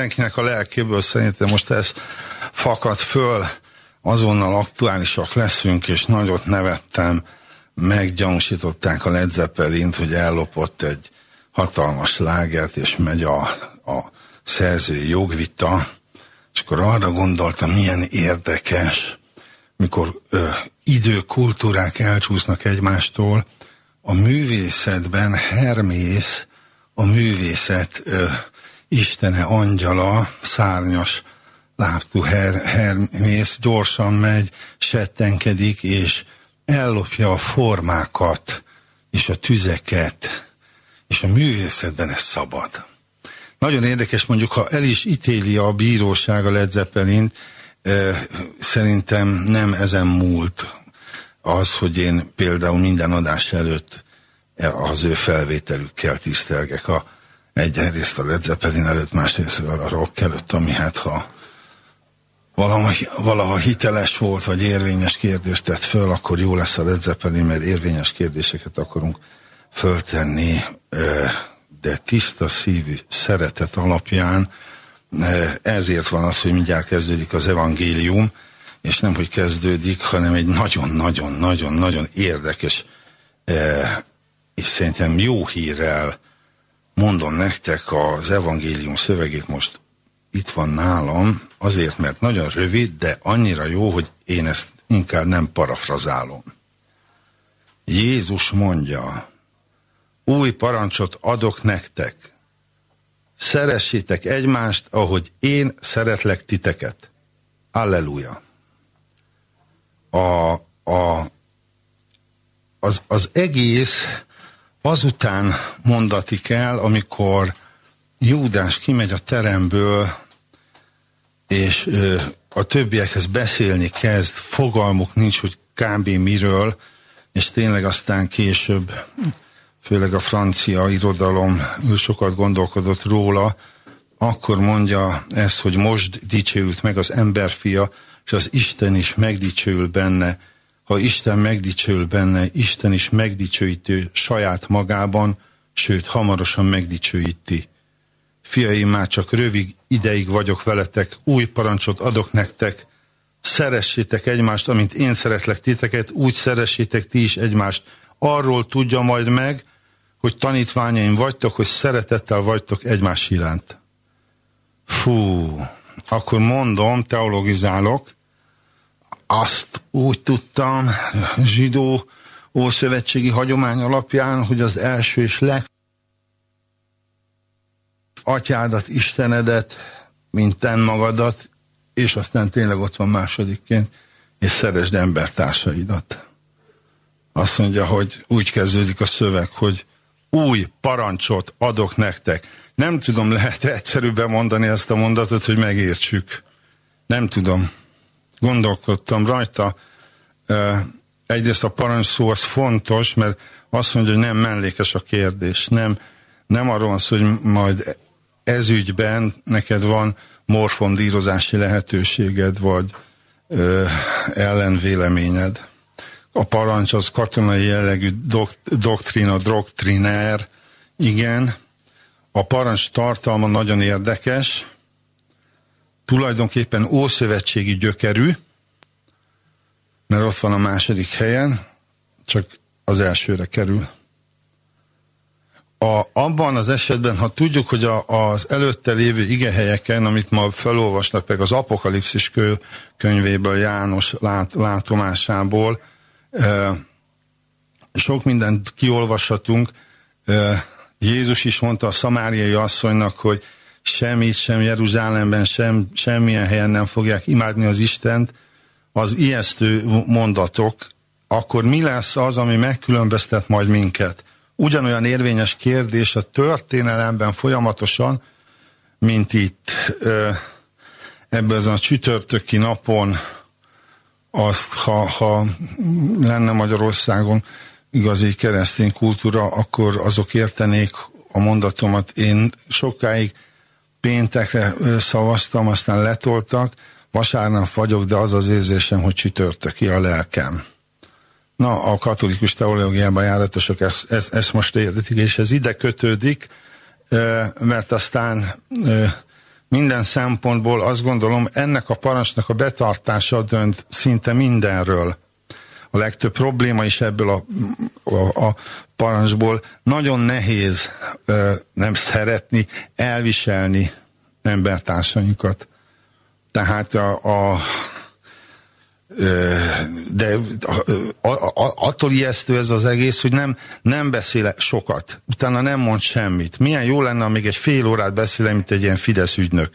mindenkinek a lelkéből szerintem most ez fakad föl, azonnal aktuálisak leszünk, és nagyot nevettem, meggyanúsították a Led Zeppelint, hogy ellopott egy hatalmas lágert, és megy a, a szerzői jogvita, és akkor arra gondoltam, milyen érdekes, mikor ö, időkultúrák elcsúsznak egymástól, a művészetben Hermész, a művészet ö, istene, angyala, szárnyas lábtú Her, Hermész gyorsan megy, settenkedik, és ellopja a formákat, és a tüzeket, és a művészetben ez szabad. Nagyon érdekes, mondjuk, ha el is ítéli a bíróság a Led Zeppelin, szerintem nem ezen múlt az, hogy én például minden adás előtt az ő felvételükkel tisztelgek a egyrészt a Led Zeppelin előtt, másrészt a rock előtt, ami hát ha valaha, hiteles volt, vagy érvényes kérdést tett föl, akkor jó lesz a Led Zeppelin, mert érvényes kérdéseket akarunk föltenni, de tiszta szívű szeretet alapján ezért van az, hogy mindjárt kezdődik az evangélium, és nem, hogy kezdődik, hanem egy nagyon-nagyon-nagyon-nagyon érdekes és szerintem jó hírrel mondom nektek az evangélium szövegét most itt van nálam, azért, mert nagyon rövid, de annyira jó, hogy én ezt inkább nem parafrazálom. Jézus mondja, új parancsot adok nektek, szeressétek egymást, ahogy én szeretlek titeket. Alleluja. A, a, az, az egész azután mondatik el, amikor Júdás kimegy a teremből, és ö, a többiekhez beszélni kezd, fogalmuk nincs, hogy kb. miről, és tényleg aztán később, főleg a francia irodalom sokat gondolkodott róla, akkor mondja ezt, hogy most dicsőült meg az emberfia, és az Isten is megdicsőül benne. Ha Isten megdicsőül benne, Isten is megdicsőítő saját magában, sőt, hamarosan megdicsőíti. Fiaim, már csak rövid ideig vagyok veletek, új parancsot adok nektek, szeressétek egymást, amint én szeretlek titeket, úgy szeressétek ti is egymást. Arról tudja majd meg, hogy tanítványaim vagytok, hogy szeretettel vagytok egymás iránt. Fú, akkor mondom, teologizálok, azt úgy tudtam, zsidó ószövetségi hagyomány alapján, hogy az első és leg atyádat, Istenedet, mint ten magadat, és aztán tényleg ott van másodikként, és szeresd embertársaidat. Azt mondja, hogy úgy kezdődik a szöveg, hogy új parancsot adok nektek. Nem tudom, lehet -e egyszerűbben mondani ezt a mondatot, hogy megértsük. Nem tudom. Gondolkodtam rajta. Egyrészt a parancs szó az fontos, mert azt mondja, hogy nem mellékes a kérdés. Nem, nem arról van szó, hogy majd ezügyben neked van morfondírozási lehetőséged, vagy ö, ellenvéleményed. A parancs az katonai jellegű dok, doktrina, doktriner, igen. A parancs tartalma nagyon érdekes, tulajdonképpen ószövetségi gyökerű, mert ott van a második helyen, csak az elsőre kerül a, abban az esetben, ha tudjuk, hogy a, az előtte lévő igehelyeken, amit ma felolvasnak meg az apokalipszis kö, könyvéből, János lát, látomásából, sok mindent kiolvashatunk. Jézus is mondta a szamáriai asszonynak, hogy semmit, sem Jeruzsálemben, sem, semmilyen helyen nem fogják imádni az Istent, az ijesztő mondatok, akkor mi lesz az, ami megkülönböztet majd minket? ugyanolyan érvényes kérdés a történelemben folyamatosan, mint itt ebben a csütörtöki napon azt, ha, ha lenne Magyarországon igazi keresztény kultúra, akkor azok értenék a mondatomat. Én sokáig péntekre szavaztam, aztán letoltak, vasárnap vagyok, de az az érzésem, hogy csütörtöki a lelkem. Na, a katolikus teológiában járatosok ezt, ezt, ezt most értik, és ez ide kötődik, mert aztán minden szempontból azt gondolom, ennek a parancsnak a betartása dönt szinte mindenről. A legtöbb probléma is ebből a, a, a parancsból nagyon nehéz ö, nem szeretni, elviselni embertársainkat. Tehát a, a de attól ijesztő ez az egész, hogy nem, nem beszél sokat, utána nem mond semmit. Milyen jó lenne, amíg egy fél órát beszél, mint egy ilyen Fidesz ügynök.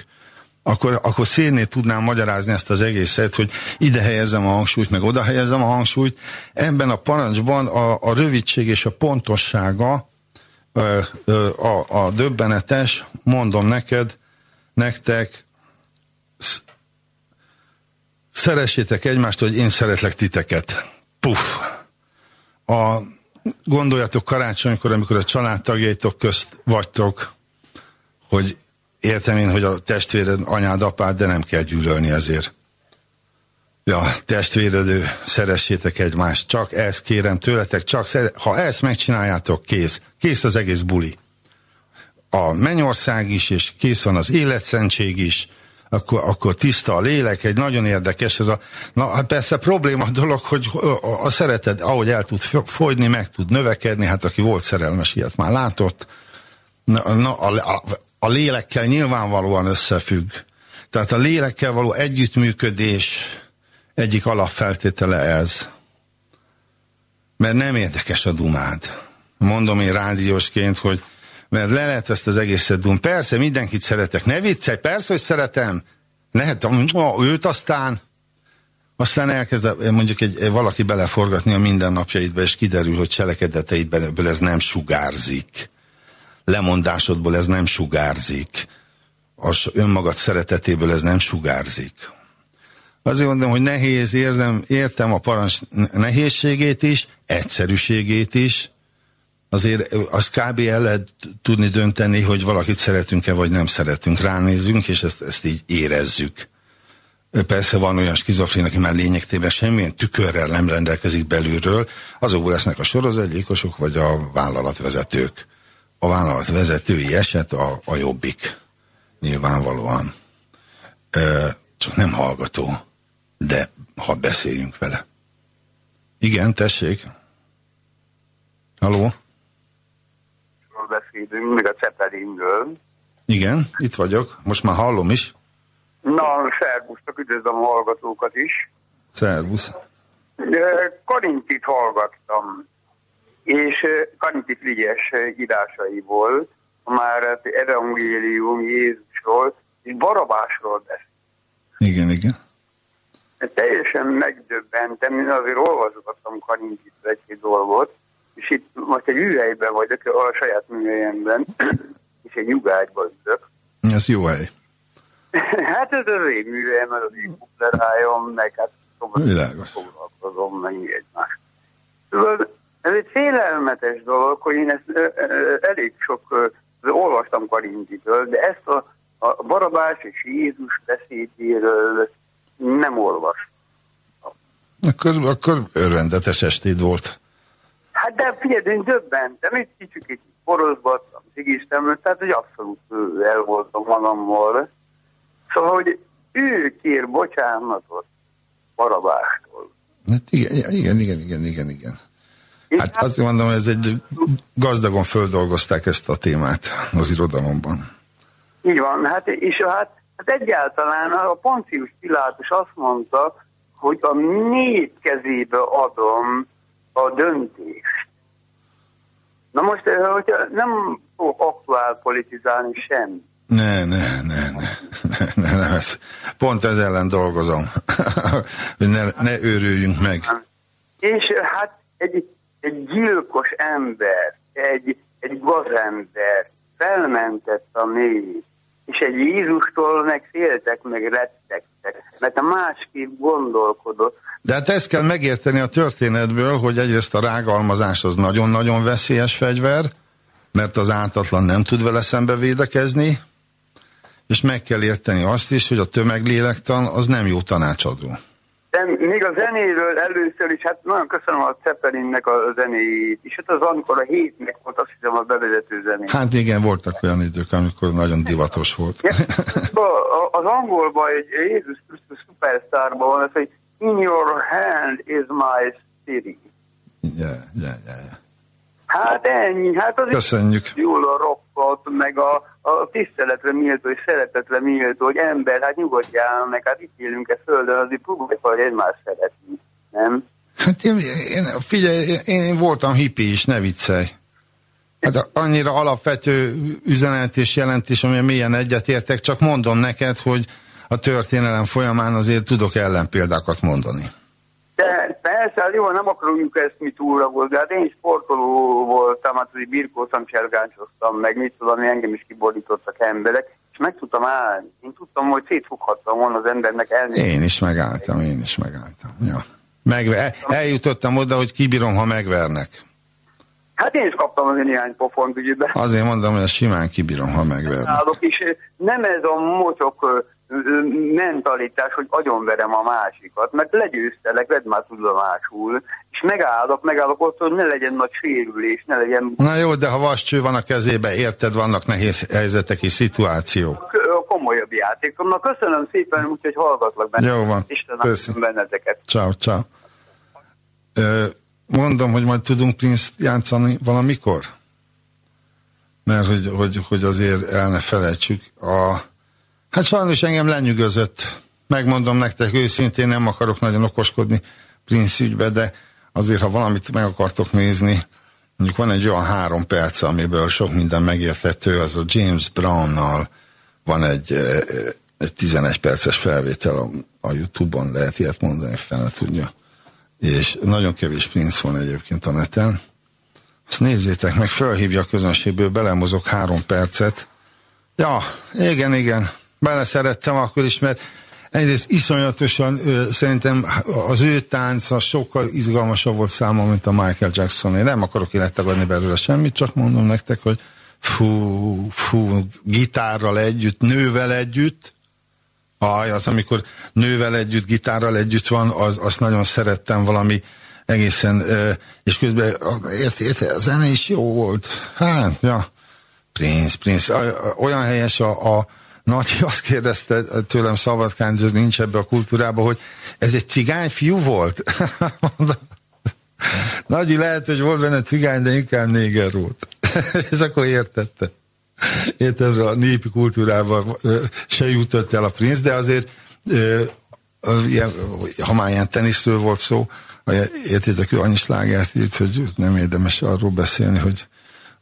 Akkor, akkor szénné tudnám magyarázni ezt az egészet, hogy ide helyezem a hangsúlyt, meg oda helyezem a hangsúlyt. Ebben a parancsban a, a rövidség és a pontossága a, a, a döbbenetes, mondom neked, nektek, Szeressétek egymást, hogy én szeretlek titeket. Puff. A, gondoljatok karácsonykor, amikor a családtagjaitok közt vagytok, hogy értem én, hogy a testvéred anyád, apád, de nem kell gyűlölni ezért. Ja, testvéredő, szeressétek egymást. Csak ezt kérem tőletek, csak szere... ha ezt megcsináljátok, kész. Kész az egész buli. A mennyország is, és kész van az életszentség is, akkor, akkor tiszta a lélek, egy nagyon érdekes ez a, na hát persze probléma dolog, hogy a, a szereted, ahogy el tud fogyni, meg tud növekedni, hát aki volt szerelmes, ilyet már látott, na, na, a, a, a lélekkel nyilvánvalóan összefügg. Tehát a lélekkel való együttműködés egyik alapfeltétele ez. Mert nem érdekes a dumád. Mondom én rádiósként, hogy mert le lehet ezt az egészet dum. Persze, mindenkit szeretek. Ne viccelj, persze, hogy szeretem. Lehet őt aztán, aztán elkezd mondjuk egy, valaki beleforgatni a mindennapjaidba, és kiderül, hogy cselekedeteidből ez nem sugárzik. Lemondásodból ez nem sugárzik. Az önmagad szeretetéből ez nem sugárzik. Azért mondom, hogy nehéz, érzem, értem a parancs nehézségét is, egyszerűségét is, azért az kb. el lehet tudni dönteni, hogy valakit szeretünk-e, vagy nem szeretünk. Ránézzünk, és ezt, ezt így érezzük. Persze van olyan skizofrén, aki már lényegtében semmilyen tükörrel nem rendelkezik belülről, azokból lesznek a sorozatgyilkosok, vagy a vállalatvezetők. A vállalatvezetői eset a, a jobbik, nyilvánvalóan. E, csak nem hallgató, de ha beszéljünk vele. Igen, tessék. Haló? beszélünk, meg a Cepelinről. Igen, itt vagyok, most már hallom is. Na, szervusztok, üdvözlöm a hallgatókat is. Szervusz. Karintit hallgattam, és Karinti Frigyes írásaiból, már evangélium Jézusról, és Barabásról beszél. Igen, igen. Teljesen megdöbbentem, én azért olvasgattam Karintit egy dolgot, és itt most egy műhelyben vagyok, a saját műhelyemben, és egy nyugágyban ülök. Ez jó hely. hát ez az én műhelyem, az én kuplerájom, meg hát foglalkozom, meg egymás. Tudod, ez egy félelmetes dolog, hogy én ezt ö, ö, elég sok ö, olvastam Karintitől, de ezt a, a Barabás és Jézus beszédéről nem olvastam. Akkor, akkor örvendetes estéd volt. Hát de figyelj, én döbbentem, egy kicsit egy borozgattam, szigiztem, tehát hogy abszolút el voltam magammal. Szóval, hogy ő kér bocsánatot Barabástól. Hát igen, igen, igen, igen, igen, igen. Hát, azt mondom, hogy ez egy gazdagon földolgozták ezt a témát az irodalomban. Így van, hát és hát, hát egyáltalán a Poncius Pilátus azt mondta, hogy a nép kezébe adom a döntést. Na most, hogyha nem fogok aktuál politizálni sem. Ne, ne, ne, ne, ne, ne, ne ez, pont ez ellen dolgozom, hogy ne, ne őrüljünk meg. És hát egy, egy gyilkos ember, egy, egy gazember felmentett a nép, és egy Jézustól meg féltek, meg rettegtek, mert a másképp gondolkodott. De hát ezt kell megérteni a történetből, hogy egyrészt a rágalmazás az nagyon-nagyon veszélyes fegyver, mert az ártatlan nem tud vele szembe védekezni, és meg kell érteni azt is, hogy a tömeglélektan az nem jó tanácsadó. Még a zenéről először is, hát nagyon köszönöm a Ceppelinnek a zenéjét, és hát az amikor a hétnek volt, azt hiszem a bevezető zené. Hát igen, voltak olyan idők, amikor nagyon divatos volt. Ja, az angolban egy Jézus Krisztus szupersztárban van, az, hogy In your hand is my city. Yeah, yeah, yeah. Hát ennyi, hát az Köszönjük. jól a rockot, meg a, a tiszteletre méltó és szeretetre méltó, hogy ember, hát nyugodjál meg, hát itt élünk e földön, azért próbálj hogy egymást szeretni, nem? Hát én, én, figyelj, én, én voltam hippi is, ne viccelj. Hát annyira alapvető üzenet és jelentés, ami milyen egyetértek, csak mondom neked, hogy a történelem folyamán azért tudok ellenpéldákat mondani. De persze, hát jó, nem akarunk ezt mi túlra volt, de hát én sportoló voltam, hát azért birkóztam, csergáncsoztam, meg mit tudom, engem is kiborítottak emberek, és meg tudtam állni. Én tudtam, hogy szétfoghattam volna az embernek elni. Én is megálltam, én is megálltam. Ja. Megve eljutottam oda, hogy kibírom, ha megvernek. Hát én is kaptam azért néhány pofont ügyben. Azért mondom, hogy a simán kibírom, ha megvernek. És nem ez a mocsok mentalitás, hogy agyonverem a másikat, mert legyőztelek, vedd már tudomásul, és megállok, megállok ott, hogy ne legyen nagy sérülés, ne legyen... Na jó, de ha vascső van a kezébe, érted, vannak nehéz helyzetek és szituációk. Komolyabb játék. Na köszönöm szépen, úgyhogy hallgatlak benne. Jó van. Istenem benneteket. Ciao, ciao. Mondom, hogy majd tudunk Prince játszani valamikor? Mert hogy, hogy, hogy azért el ne felejtsük a Hát sajnos engem lenyűgözött. Megmondom nektek őszintén, nem akarok nagyon okoskodni Prince ügybe, de azért, ha valamit meg akartok nézni, mondjuk van egy olyan három perc, amiből sok minden megérthető, az a James Brownnal van egy, eh, egy 11 perces felvétel a Youtube-on, lehet ilyet mondani, fene tudja. És nagyon kevés Prince van egyébként a neten. Azt nézzétek meg, felhívja a közönségből, belemozok három percet. Ja, igen, igen, beleszerettem akkor is, mert egyrészt iszonyatosan ö, szerintem az ő tánca sokkal izgalmasabb volt számomra, mint a Michael Jackson. Én nem akarok élettagadni belőle semmit, csak mondom nektek, hogy fú, fú, gitárral együtt, nővel együtt, aj, az amikor nővel együtt, gitárral együtt van, az, azt nagyon szerettem valami egészen, és közben ért, ért, a zene is jó volt. Hát, ja, Prince, Prince, olyan helyes a, a Nati azt kérdezte tőlem Szabadkán, hogy nincs ebbe a kultúrába, hogy ez egy cigány fiú volt? Nagyi lehet, hogy volt benne cigány, de inkább néger volt. És akkor értette. Érted, a népi kultúrában se jutott el a princ, de azért ha már ilyen teniszről volt szó, értétek, ő annyi slágert írt, hogy nem érdemes arról beszélni, hogy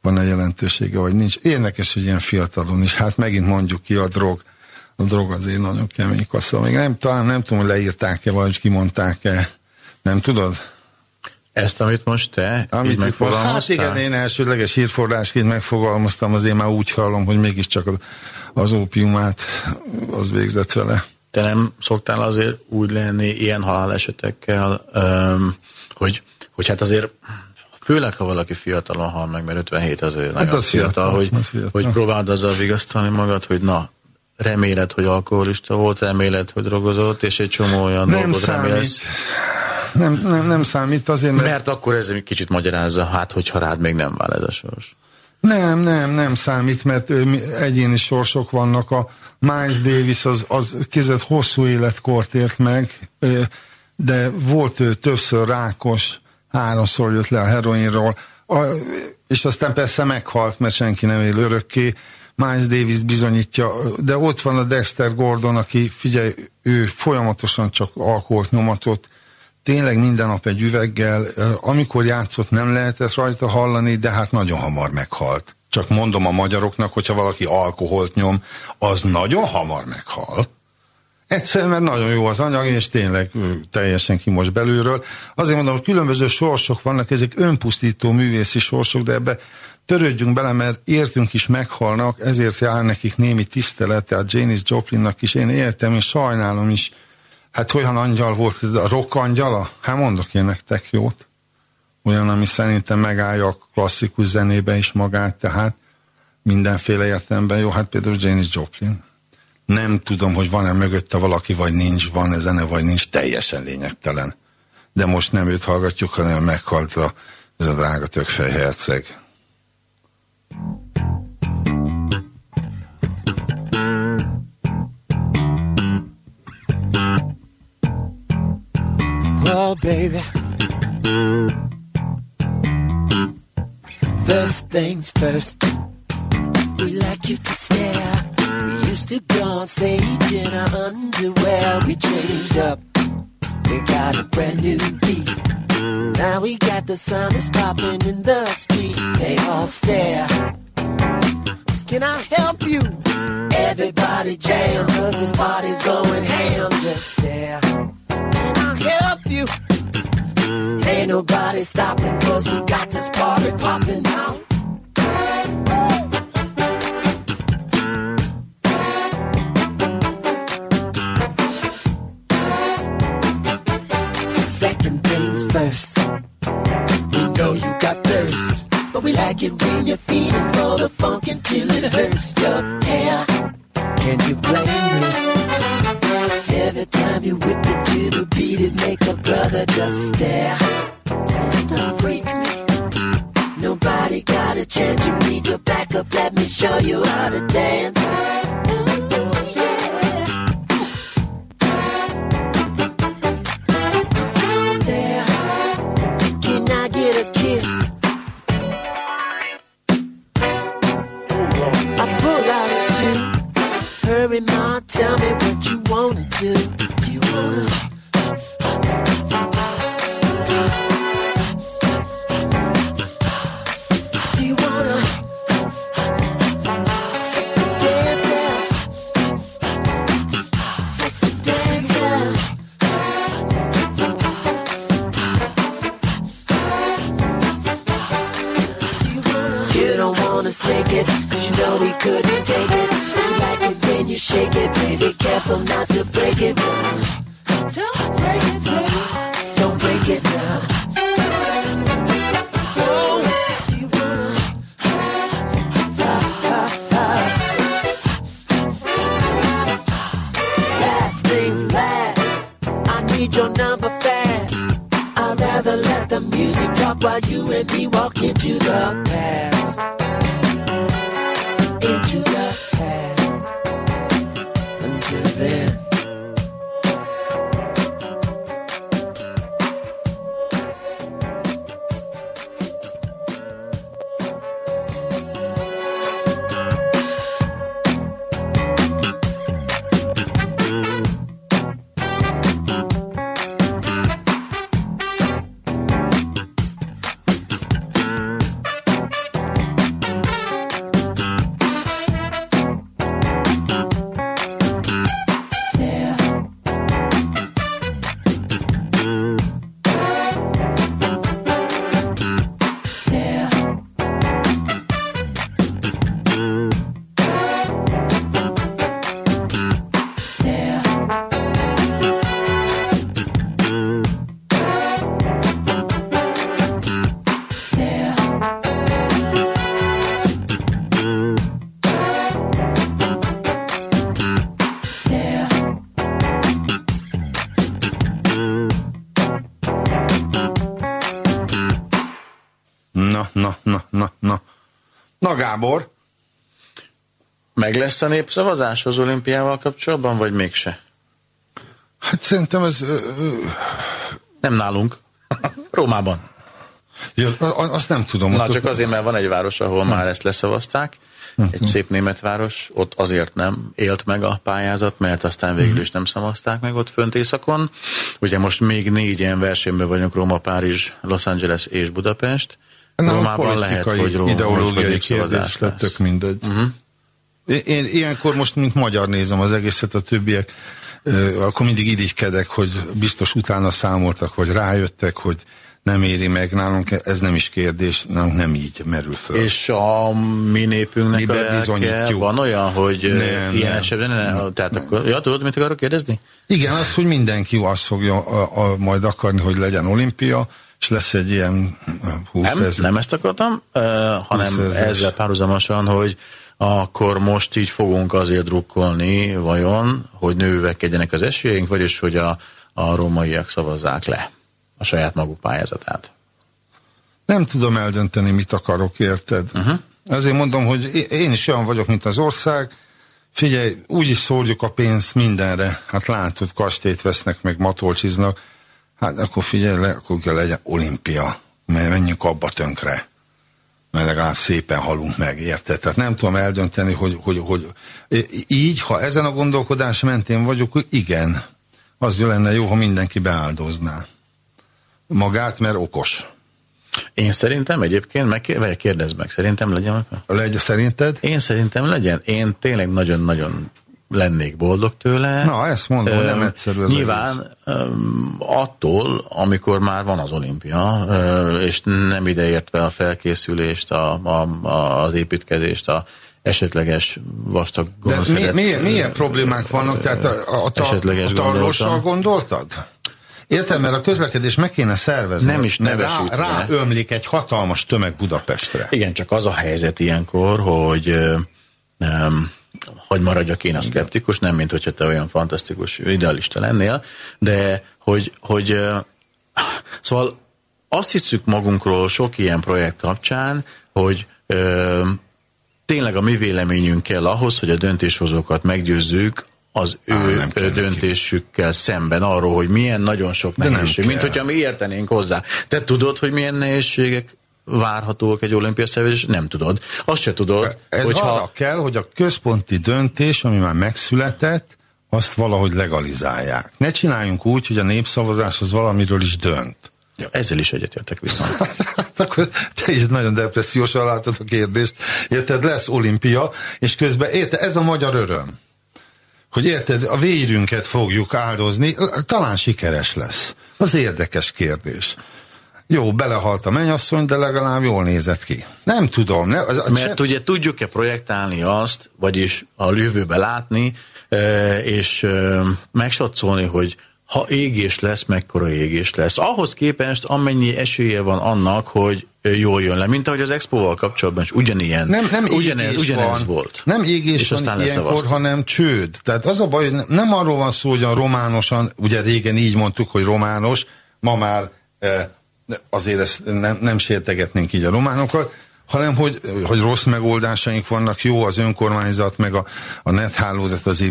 van-e jelentősége, vagy nincs. Érdekes, hogy ilyen fiatalon is. Hát megint mondjuk ki a drog. A drog azért nagyon kemény kassa. Még nem, talán nem tudom, hogy leírták-e, vagy kimondták-e. Nem tudod? Ezt, amit most te amit így megfogalmaztál? Hát igen, én elsődleges hírforrásként megfogalmaztam, azért már úgy hallom, hogy mégiscsak az, az ópiumát az végzett vele. Te nem szoktál azért úgy lenni ilyen halálesetekkel, hogy, hogy hát azért Főleg, ha valaki fiatalon hal meg, mert 57 azért hát az fiatal, fiatal, hogy, az fiatal. hogy próbáld azzal vigasztalni magad, hogy na, reméled, hogy alkoholista volt, reméled, hogy drogozott, és egy csomó olyan nem dolgot számít. remélsz. Nem, nem, nem számít azért, mert... Mert akkor ez egy kicsit magyarázza, hát hogyha rád még nem vál ez a sors. Nem, nem, nem számít, mert egyéni sorsok vannak. A Miles Davis az, az kizet hosszú életkort ért meg, de volt ő többször rákos, háromszor jött le a heroinról, a, és aztán persze meghalt, mert senki nem él örökké. Miles Davis bizonyítja, de ott van a Dexter Gordon, aki figyelj, ő folyamatosan csak alkoholt nyomatott, tényleg minden nap egy üveggel, amikor játszott nem lehetett rajta hallani, de hát nagyon hamar meghalt. Csak mondom a magyaroknak, hogyha valaki alkoholt nyom, az nagyon hamar meghalt. Egyszerűen, mert nagyon jó az anyag, és tényleg teljesen ki most belülről. Azért mondom, hogy különböző sorsok vannak, ezek önpusztító művészi sorsok, de ebbe törődjünk bele, mert értünk is meghalnak, ezért jár nekik némi tisztelet, tehát Janis Joplinnak is, én értem, és sajnálom is. Hát olyan angyal volt, a rock angyala? Hát mondok én nektek jót. Olyan, ami szerintem megállja a klasszikus zenébe is magát, tehát mindenféle értelemben jó, hát például Janis Joplin Nem tudom, hogy van-e mögötte valaki, vagy nincs, van-e zene, vagy nincs, teljesen lényegtelen. De most nem őt hallgatjuk, hanem meghalt a, ez a drága tökfej herceg. Well, baby. First things first, we like you to stare. Used to go on stage in our underwear. We changed up, we got a brand new beat. Now we got the sound that's popping in the street. They all stare. Can I help you? Everybody jam, cause this party's going ham. Just stare. Can I help you? Ain't nobody stopping cause we got this party popping now. But we like it when you're feeling for the funk until it hurts your hair. Can you blame me? Every time you whip it to the beat, it make a brother just stare. Sister, freak me. Nobody got a chance. You need your backup. Let me show you how to dance. Gábor, Meg lesz a népszavazás az olimpiával kapcsolatban, vagy mégse? hát szerintem ez... Ö, ö, Nem nálunk. Rómában. ja, azt nem tudom. Na, csak azért, mert van egy város, ahol már ezt leszavazták. Egy szép német város, ott azért nem élt meg a pályázat, mert aztán végül is nem szavazták meg ott fönt északon. Ugye most még négy ilyen versenyben vagyunk, Róma, Párizs, Los Angeles és Budapest. Nem, Rómában lehet, hogy Róma, ideológiai kérdés lett, tök mindegy. Uh-huh. Én, én ilyenkor most, mint magyar nézem az egészet, a többiek, akkor mindig irigykedek, hogy biztos utána számoltak, vagy rájöttek, hogy nem éri meg nálunk, ez nem is kérdés, nálunk nem így merül föl. És a mi népünknek Mi a van olyan, hogy Nem, ilyen nem. esetben ne, Nem, tehát nem. akkor, ja, tudod, mit akarok kérdezni? Igen, az, hogy mindenki azt fogja a, a, majd akarni, hogy legyen olimpia, és lesz egy ilyen ö, 20 Nem, ezer. nem ezt akartam, uh, hanem 20 ezeres. ezzel párhuzamosan, hogy akkor most így fogunk azért drukkolni, vajon, hogy nővekedjenek az esélyeink, vagyis hogy a, a rómaiak szavazzák le a saját maguk pályázatát. Nem tudom eldönteni, mit akarok, érted? Uh-huh. Ezért mondom, hogy én is olyan vagyok, mint az ország. Figyelj, úgy is szórjuk a pénzt mindenre. Hát látod, kastélyt vesznek, meg matolcsiznak. Hát akkor figyelj le, akkor kell legyen olimpia. Mert menjünk abba tönkre. Mert legalább szépen halunk meg, érted? Tehát nem tudom eldönteni, hogy, hogy, hogy így, ha ezen a gondolkodás mentén vagyok, igen, az lenne jó, ha mindenki beáldozná magát, mert okos. Én szerintem egyébként, meg, vagy kérdezd meg, szerintem legyen. Legyen szerinted? Én szerintem legyen. Én tényleg nagyon-nagyon lennék boldog tőle. Na, ezt mondom, hogy nem egyszerű ez Nyilván egész. attól, amikor már van az olimpia, és nem ideértve a felkészülést, a, a, az építkezést, a esetleges vastag De mi, milyen, milyen problémák vannak? Tehát a, a, a, a gondoltad? Értem, mert a közlekedés meg kéne szervezni. Nem is nevesítve. Rá, rá ömlik egy hatalmas tömeg Budapestre. Igen, csak az a helyzet ilyenkor, hogy um, hogy maradjak én a szkeptikus, nem mint hogyha te olyan fantasztikus idealista lennél, de hogy, hogy szóval azt hiszük magunkról sok ilyen projekt kapcsán, hogy uh, tényleg a mi véleményünk kell ahhoz, hogy a döntéshozókat meggyőzzük az Á, ő döntésükkel szemben arról, hogy milyen nagyon sok nehézség, mint hogyha mi értenénk hozzá. Te tudod, hogy milyen nehézségek várhatóak egy olimpia szervezés? Nem tudod. Azt se tudod. Ez hogyha... arra kell, hogy a központi döntés, ami már megszületett, azt valahogy legalizálják. Ne csináljunk úgy, hogy a népszavazás az valamiről is dönt. Ja, ezzel is egyetértek viszont. hát akkor te is nagyon depressziósan látod a kérdést. Érted, lesz olimpia, és közben érted, ez a magyar öröm hogy érted, a vérünket fogjuk áldozni, talán sikeres lesz. Az érdekes kérdés. Jó, belehalt a mennyasszony, de legalább jól nézett ki. Nem tudom. Ne, az, az Mert se... ugye tudjuk-e projektálni azt, vagyis a jövőbe látni, és megsatszolni, hogy ha égés lesz, mekkora égés lesz. Ahhoz képest amennyi esélye van annak, hogy jól jön le, mint ahogy az Expo-val kapcsolatban is ugyanilyen, nem, nem ugyanez, ugyanez van. volt. Nem égés és van ilyenkor, hanem csőd. Tehát az a baj, hogy nem arról van szó, hogy a románosan, ugye régen így mondtuk, hogy romános, ma már eh, azért ezt nem, nem sértegetnénk így a románokat, hanem hogy, hogy rossz megoldásaink vannak, jó az önkormányzat, meg a, a nethálózat az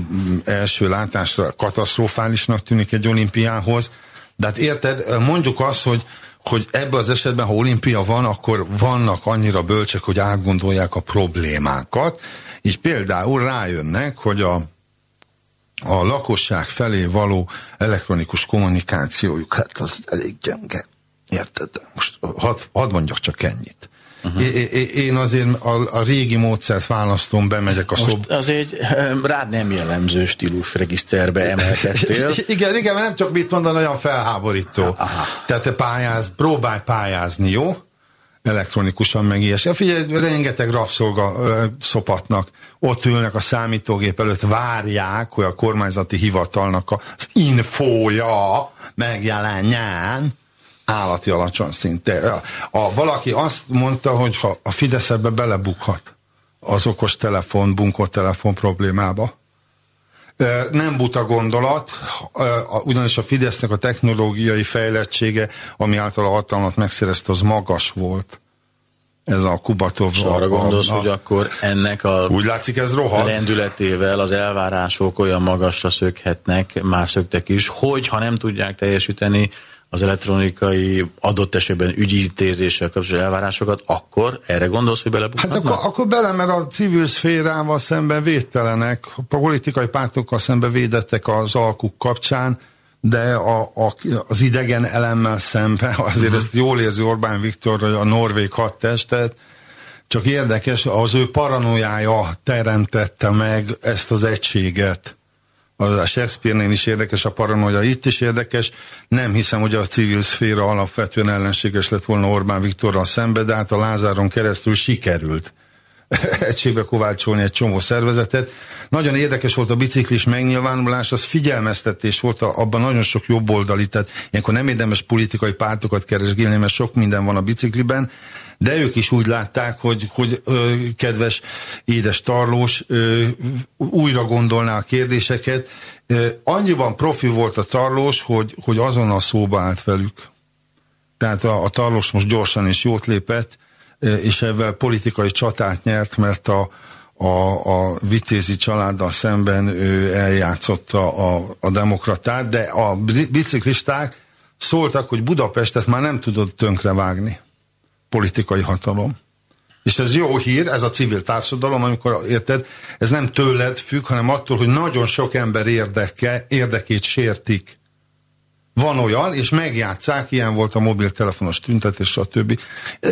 első látásra katasztrofálisnak tűnik egy olimpiához, de hát érted, mondjuk azt, hogy, hogy ebben az esetben, ha olimpia van, akkor vannak annyira bölcsek, hogy átgondolják a problémákat, így például rájönnek, hogy a, a lakosság felé való elektronikus kommunikációjuk, hát az elég gyenge. Érted? Most hadd had mondjak csak ennyit. Uh-huh. Én azért a, a régi módszert választom, bemegyek a szob... Az egy rád nem jellemző stílus regiszterbe emelkedtél. igen, igen, mert nem csak mit mondani, olyan felháborító. Aha. Tehát te pályáz, próbálj pályázni, jó? elektronikusan meg ilyes. Figyelj, rengeteg rabszolga ö, szopatnak, ott ülnek a számítógép előtt, várják, hogy a kormányzati hivatalnak az infója megjelenjen, állati alacsony szinte. A, a, valaki azt mondta, hogy ha a Fidesz ebbe belebukhat az okos telefon, bunkó telefon problémába. Nem buta gondolat, ugyanis a Fidesznek a technológiai fejlettsége, ami által a hatalmat megszerezte, az magas volt. Ez a Kubatov. És arra gondolsz, a, a, hogy akkor ennek a úgy látszik, ez rohadt. lendületével az elvárások olyan magasra szökhetnek, már szöktek is, hogy ha nem tudják teljesíteni az elektronikai adott esetben ügyintézéssel kapcsolatos elvárásokat, akkor erre gondolsz, hogy belebukhatnak? Hát akkor, akkor bele, mert a civil szférával szemben védtelenek, a politikai pártokkal szemben védettek az alkuk kapcsán, de a, a, az idegen elemmel szemben, azért uh-huh. ezt jól érzi Orbán Viktor, a norvég hadtestet, csak érdekes, az ő paranoiája teremtette meg ezt az egységet a Shakespeare-nél is érdekes, a paranoia itt is érdekes. Nem hiszem, hogy a civil szféra alapvetően ellenséges lett volna Orbán Viktorral szembe, de hát a Lázáron keresztül sikerült egységbe kovácsolni egy csomó szervezetet. Nagyon érdekes volt a biciklis megnyilvánulás, az figyelmeztetés volt, abban nagyon sok jobboldali, tehát ilyenkor nem érdemes politikai pártokat keresgélni, mert sok minden van a bicikliben, de ők is úgy látták, hogy, hogy ö, kedves édes Tarlós ö, újra gondolná a kérdéseket. Ö, annyiban profi volt a Tarlós, hogy, hogy azonnal szóba állt velük. Tehát a, a Tarlós most gyorsan is jót lépett, és ebben politikai csatát nyert, mert a, a, a vitézi családdal szemben ő eljátszotta a, a demokratát, de a biciklisták szóltak, hogy Budapestet már nem tudod tönkrevágni politikai hatalom. És ez jó hír, ez a civil társadalom, amikor érted, ez nem tőled függ, hanem attól, hogy nagyon sok ember érdeke, érdekét sértik. Van olyan, és megjátszák, ilyen volt a mobiltelefonos tüntetés, stb.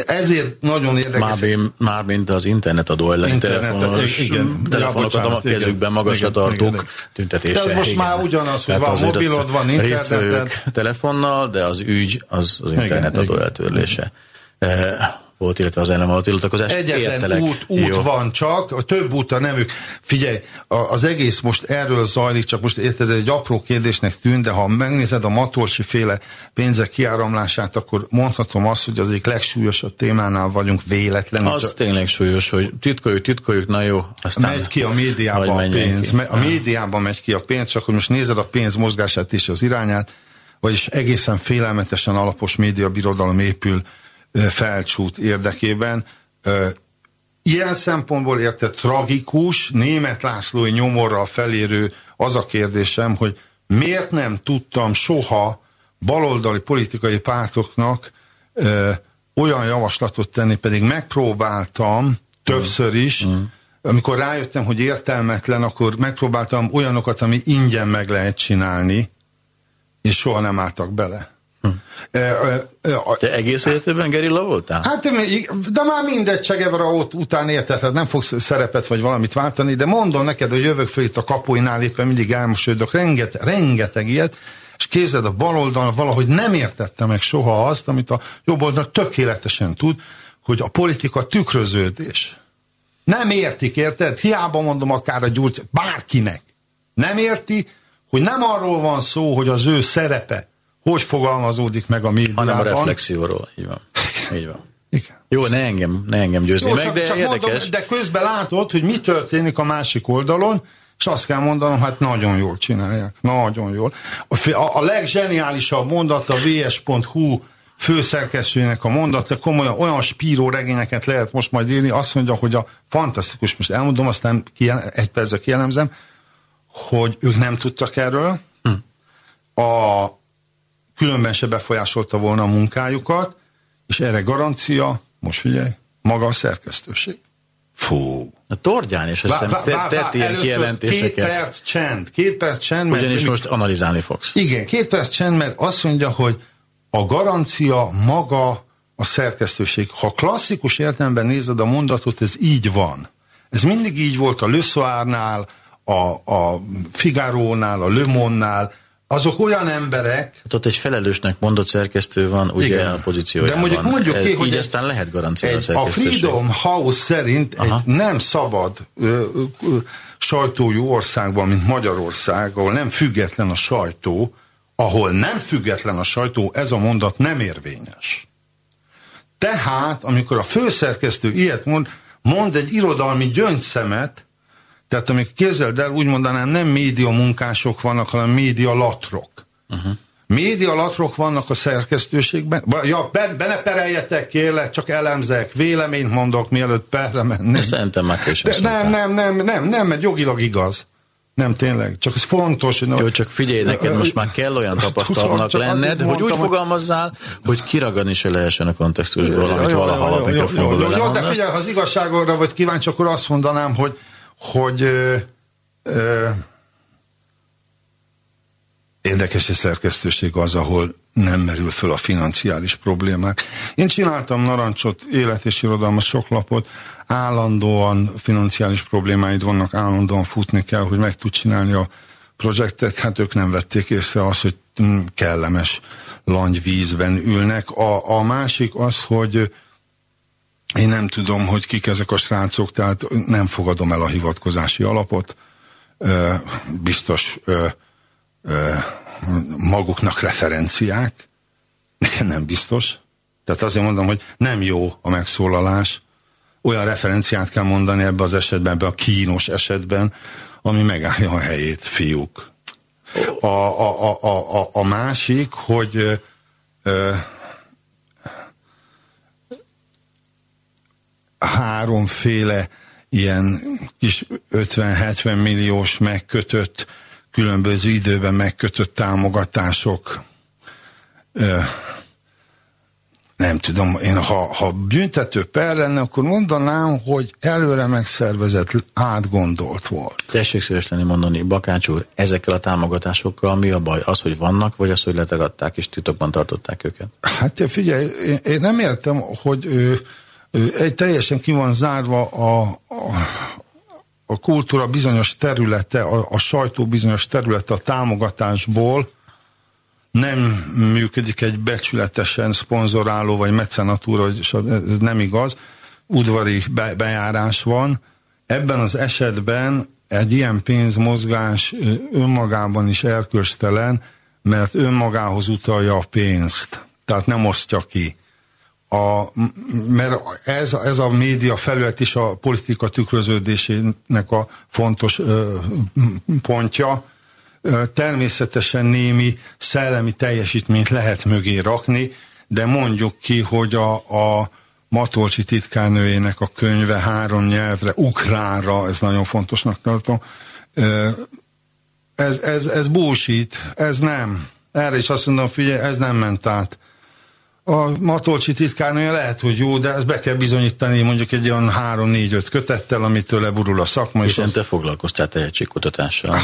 Ezért nagyon érdekes. Már, mint az internetadó ellen telefonos igen, telefonokat a kezükben magasra tartók tüntetése. De ez most igen. már ugyanaz, hogy van mobilod, van interneted. telefonnal, de az ügy az az internetadó eltörlése. Igen volt, illetve az alatt tiltakozás. Egyetlen értelek. út, út Jó. van csak, több út a nevük. Figyelj, az egész most erről zajlik, csak most érted, ez egy apró kérdésnek tűnt, de ha megnézed a Matolsi féle pénzek kiáramlását, akkor mondhatom azt, hogy az egyik legsúlyosabb témánál vagyunk véletlenül. Az csak... tényleg súlyos, hogy titkoljuk, titkoljuk, na jó. Aztán megy ki a médiába a pénz. Ki. A médiában megy ki a pénz, csak hogy most nézed a pénz mozgását és az irányát, vagyis egészen félelmetesen alapos médiabirodalom épül felcsút érdekében. Ilyen szempontból érte tragikus, német Lászlói nyomorral felérő az a kérdésem, hogy miért nem tudtam soha baloldali politikai pártoknak ö, olyan javaslatot tenni, pedig megpróbáltam többször is, mm. amikor rájöttem, hogy értelmetlen, akkor megpróbáltam olyanokat, ami ingyen meg lehet csinálni, és soha nem álltak bele. Te egész életében gerilla voltál? Hát, de már mindegy, Csegevra ott után érted, nem fogsz szerepet vagy valamit váltani, de mondom neked, hogy jövök föl itt a kapuinál, éppen mindig elmosődök, rengeteg, rengeteg ilyet, és kézed a bal oldal valahogy nem értette meg soha azt, amit a jobb oldal tökéletesen tud, hogy a politika tükröződés. Nem értik, érted? Hiába mondom akár a gyurcs, bárkinek. Nem érti, hogy nem arról van szó, hogy az ő szerepe hogy fogalmazódik meg a médiában. Hanem a reflexióról, így van. Így van. Igen. Jó, ne engem, ne engem győzni Jó, meg, csak, de csak érdekes. Mondom, de közben látod, hogy mi történik a másik oldalon, és azt kell mondanom, hát nagyon jól csinálják. Nagyon jól. A, a, a legzseniálisabb mondat a vs.hu főszerkesztőjének a mondata, komolyan olyan spíró regényeket lehet most majd írni, azt mondja, hogy a fantasztikus, most elmondom, aztán kijel, egy percre kielemzem, hogy ők nem tudtak erről. Hm. A, különben se befolyásolta volna a munkájukat, és erre garancia, most figyelj, maga a szerkesztőség. Fú. A Tordján is azt hiszem tett ilyen kijelentéseket. Két perc csend, két perc csend. Mert Ugyanis most analizálni fogsz. Igen, két perc csend, mert azt mondja, hogy a garancia maga a szerkesztőség. Ha klasszikus értelemben nézed a mondatot, ez így van. Ez mindig így volt a Le Soir-nál, a, a Figaro-nál, a Le Monde-nál, azok olyan emberek... Hát ott egy felelősnek mondott szerkesztő van, ugye igen. a pozíciójában. De mondjuk mondjuk ki, hogy így aztán lehet garancia egy, a, a Freedom House szerint Aha. egy nem szabad ö, ö, sajtójú országban, mint Magyarország, ahol nem független a sajtó, ahol nem független a sajtó, ez a mondat nem érvényes. Tehát, amikor a főszerkesztő ilyet mond, mond egy irodalmi gyöngyszemet, tehát amik képzeld el, úgy mondanám, nem média munkások vannak, hanem média latrok. Uh-huh. Média latrok vannak a szerkesztőségben. Ja, be, be ne pereljetek, kérlek, csak elemzek, véleményt mondok, mielőtt perre mennék. Szerintem már De nem, nem, nem, nem, nem, mert jogilag igaz. Nem, tényleg. Csak ez fontos. Hogy Jó, csak figyelj, neked most már kell olyan tapasztalatnak lenned, hogy úgy fogalmazzál, hogy kiragadni se lehessen a kontextusból, amit valaha a mikrofonból Jó, de figyelj, ha az igazságra vagy kíváncsi, akkor azt mondanám, hogy hogy ö, ö, érdekes a szerkesztőség az, ahol nem merül föl a financiális problémák. Én csináltam narancsot, élet és irodalmat, sok lapot, állandóan financiális problémáid vannak, állandóan futni kell, hogy meg tud csinálni a projektet, hát ők nem vették észre azt, hogy mm, kellemes langyvízben ülnek. A, a másik az, hogy én nem tudom, hogy kik ezek a srácok, tehát nem fogadom el a hivatkozási alapot. Biztos maguknak referenciák, nekem nem biztos. Tehát azért mondom, hogy nem jó a megszólalás. Olyan referenciát kell mondani ebbe az esetben, ebbe a kínos esetben, ami megállja a helyét, fiúk. A, a, a, a, a másik, hogy ö, háromféle ilyen kis 50-70 milliós megkötött, különböző időben megkötött támogatások ö, nem tudom, én ha, ha büntető per lenne, akkor mondanám, hogy előre megszervezett, átgondolt volt. Tessék szíves lenni mondani, Bakács úr, ezekkel a támogatásokkal mi a baj? Az, hogy vannak, vagy az, hogy letegadták és titokban tartották őket? Hát figyelj, én, én nem értem, hogy ő, egy teljesen ki van zárva a, a, a kultúra bizonyos területe, a, a sajtó bizonyos területe a támogatásból, nem működik egy becsületesen szponzoráló vagy mecenatúra, és ez nem igaz, udvari bejárás van. Ebben az esetben egy ilyen pénzmozgás önmagában is erköstelen, mert önmagához utalja a pénzt, tehát nem osztja ki. A, mert ez, ez a média felület is a politika tükröződésének a fontos ö, pontja, Természetesen némi szellemi teljesítményt lehet mögé rakni, de mondjuk ki, hogy a, a Matolcsi titkárnőjének a könyve három nyelvre, ukránra, ez nagyon fontosnak tartom, ez, ez, ez búsít, ez nem. Erre is azt mondom, figyelj, ez nem ment át a Matolcsi titkárnője lehet, hogy jó, de ezt be kell bizonyítani mondjuk egy olyan három-négy-öt kötettel, amitől leburul a szakma. És, és te foglalkoztál tehetségkutatással.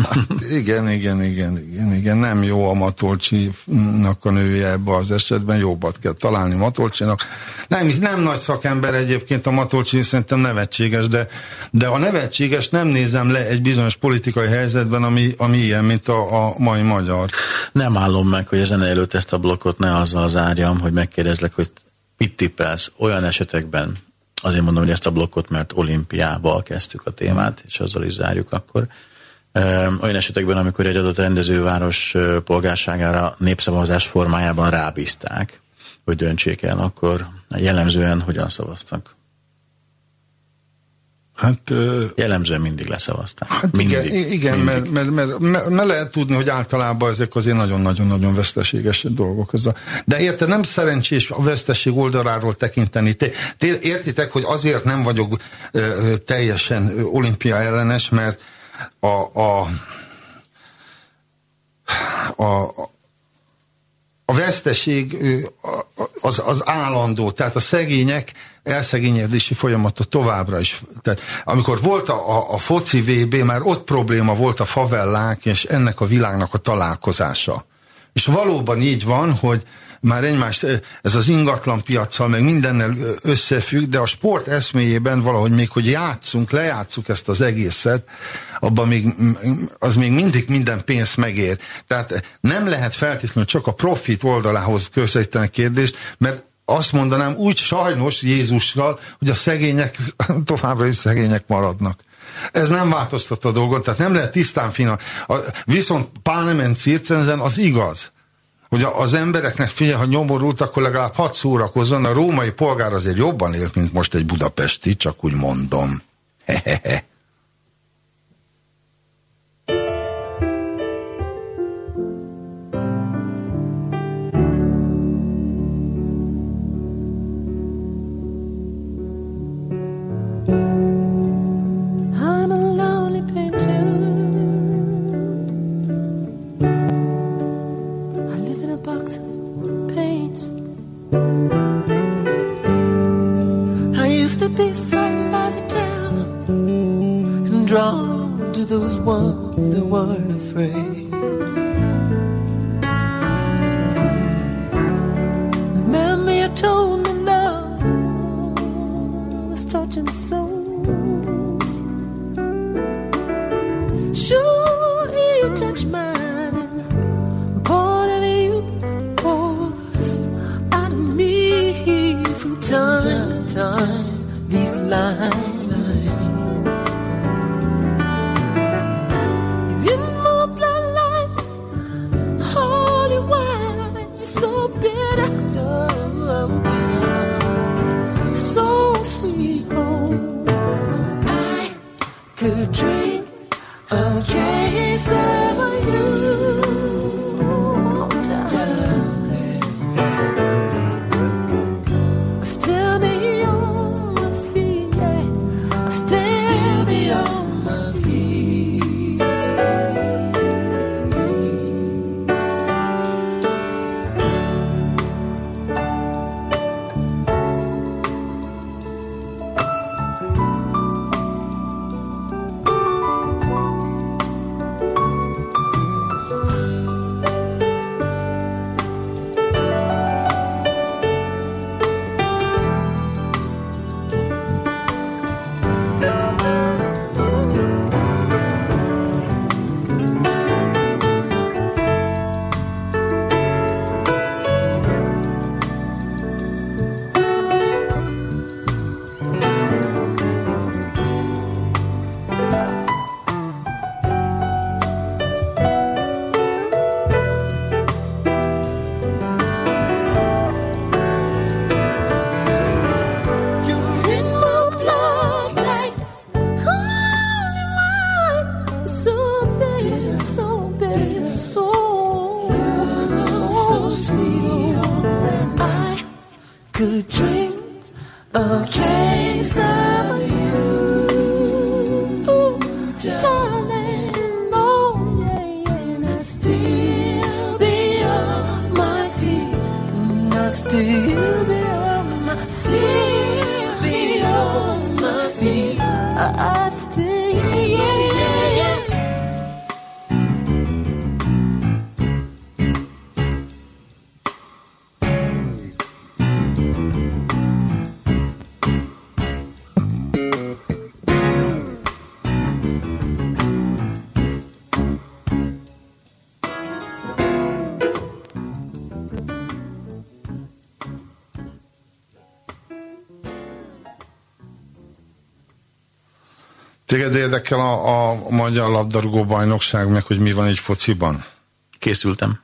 igen, igen, igen, igen, igen, nem jó a Matolcsinak a nője ebbe az esetben, jobbat kell találni Matolcsinak. Nem, nem nagy szakember egyébként a Matolcsi, szerintem nevetséges, de, de a nevetséges nem nézem le egy bizonyos politikai helyzetben, ami, ami ilyen, mint a, a mai magyar. Nem állom meg, hogy ezen előtt ezt a blokkot ne azzal zárja, zárjam, hogy megkérdezlek, hogy mit tippelsz olyan esetekben, azért mondom, hogy ezt a blokkot, mert olimpiával kezdtük a témát, és azzal is zárjuk akkor. Olyan esetekben, amikor egy adott rendezőváros polgárságára népszavazás formájában rábízták, hogy döntsék el, akkor jellemzően hogyan szavaztak? Hát, Jellemzően mindig leszavazták. Hát mindig, igen, igen mindig. Mert, mert, mert, mert lehet tudni, hogy általában ezek azért nagyon-nagyon-nagyon veszteséges dolgok. Ez a, de érte, nem szerencsés a veszteség oldaláról tekinteni. Te, te, értitek, hogy azért nem vagyok ö, teljesen olimpia ellenes, mert a, a, a, a veszteség az, az állandó, tehát a szegények elszegényedési folyamata továbbra is. Tehát amikor volt a, a, a foci VB, már ott probléma volt a favellák és ennek a világnak a találkozása. És valóban így van, hogy már egymást, ez az ingatlan piacsal, meg mindennel összefügg, de a sport eszméjében valahogy még, hogy játszunk, lejátszunk ezt az egészet, abban még, az még mindig minden pénz megér. Tehát nem lehet feltétlenül csak a profit oldalához közelíteni a kérdést, mert azt mondanám úgy sajnos Jézussal, hogy a szegények továbbra is szegények maradnak. Ez nem változtat a dolgot, tehát nem lehet tisztán fina. Viszont Pánemen Circenzen az igaz hogy az embereknek figyelj, ha nyomorult, akkor legalább hadd szórakozzon. A római polgár azért jobban élt, mint most egy budapesti, csak úgy mondom. Hehehe. Téged érdekel a, a magyar labdarúgó bajnokság, meg hogy mi van egy fociban? Készültem.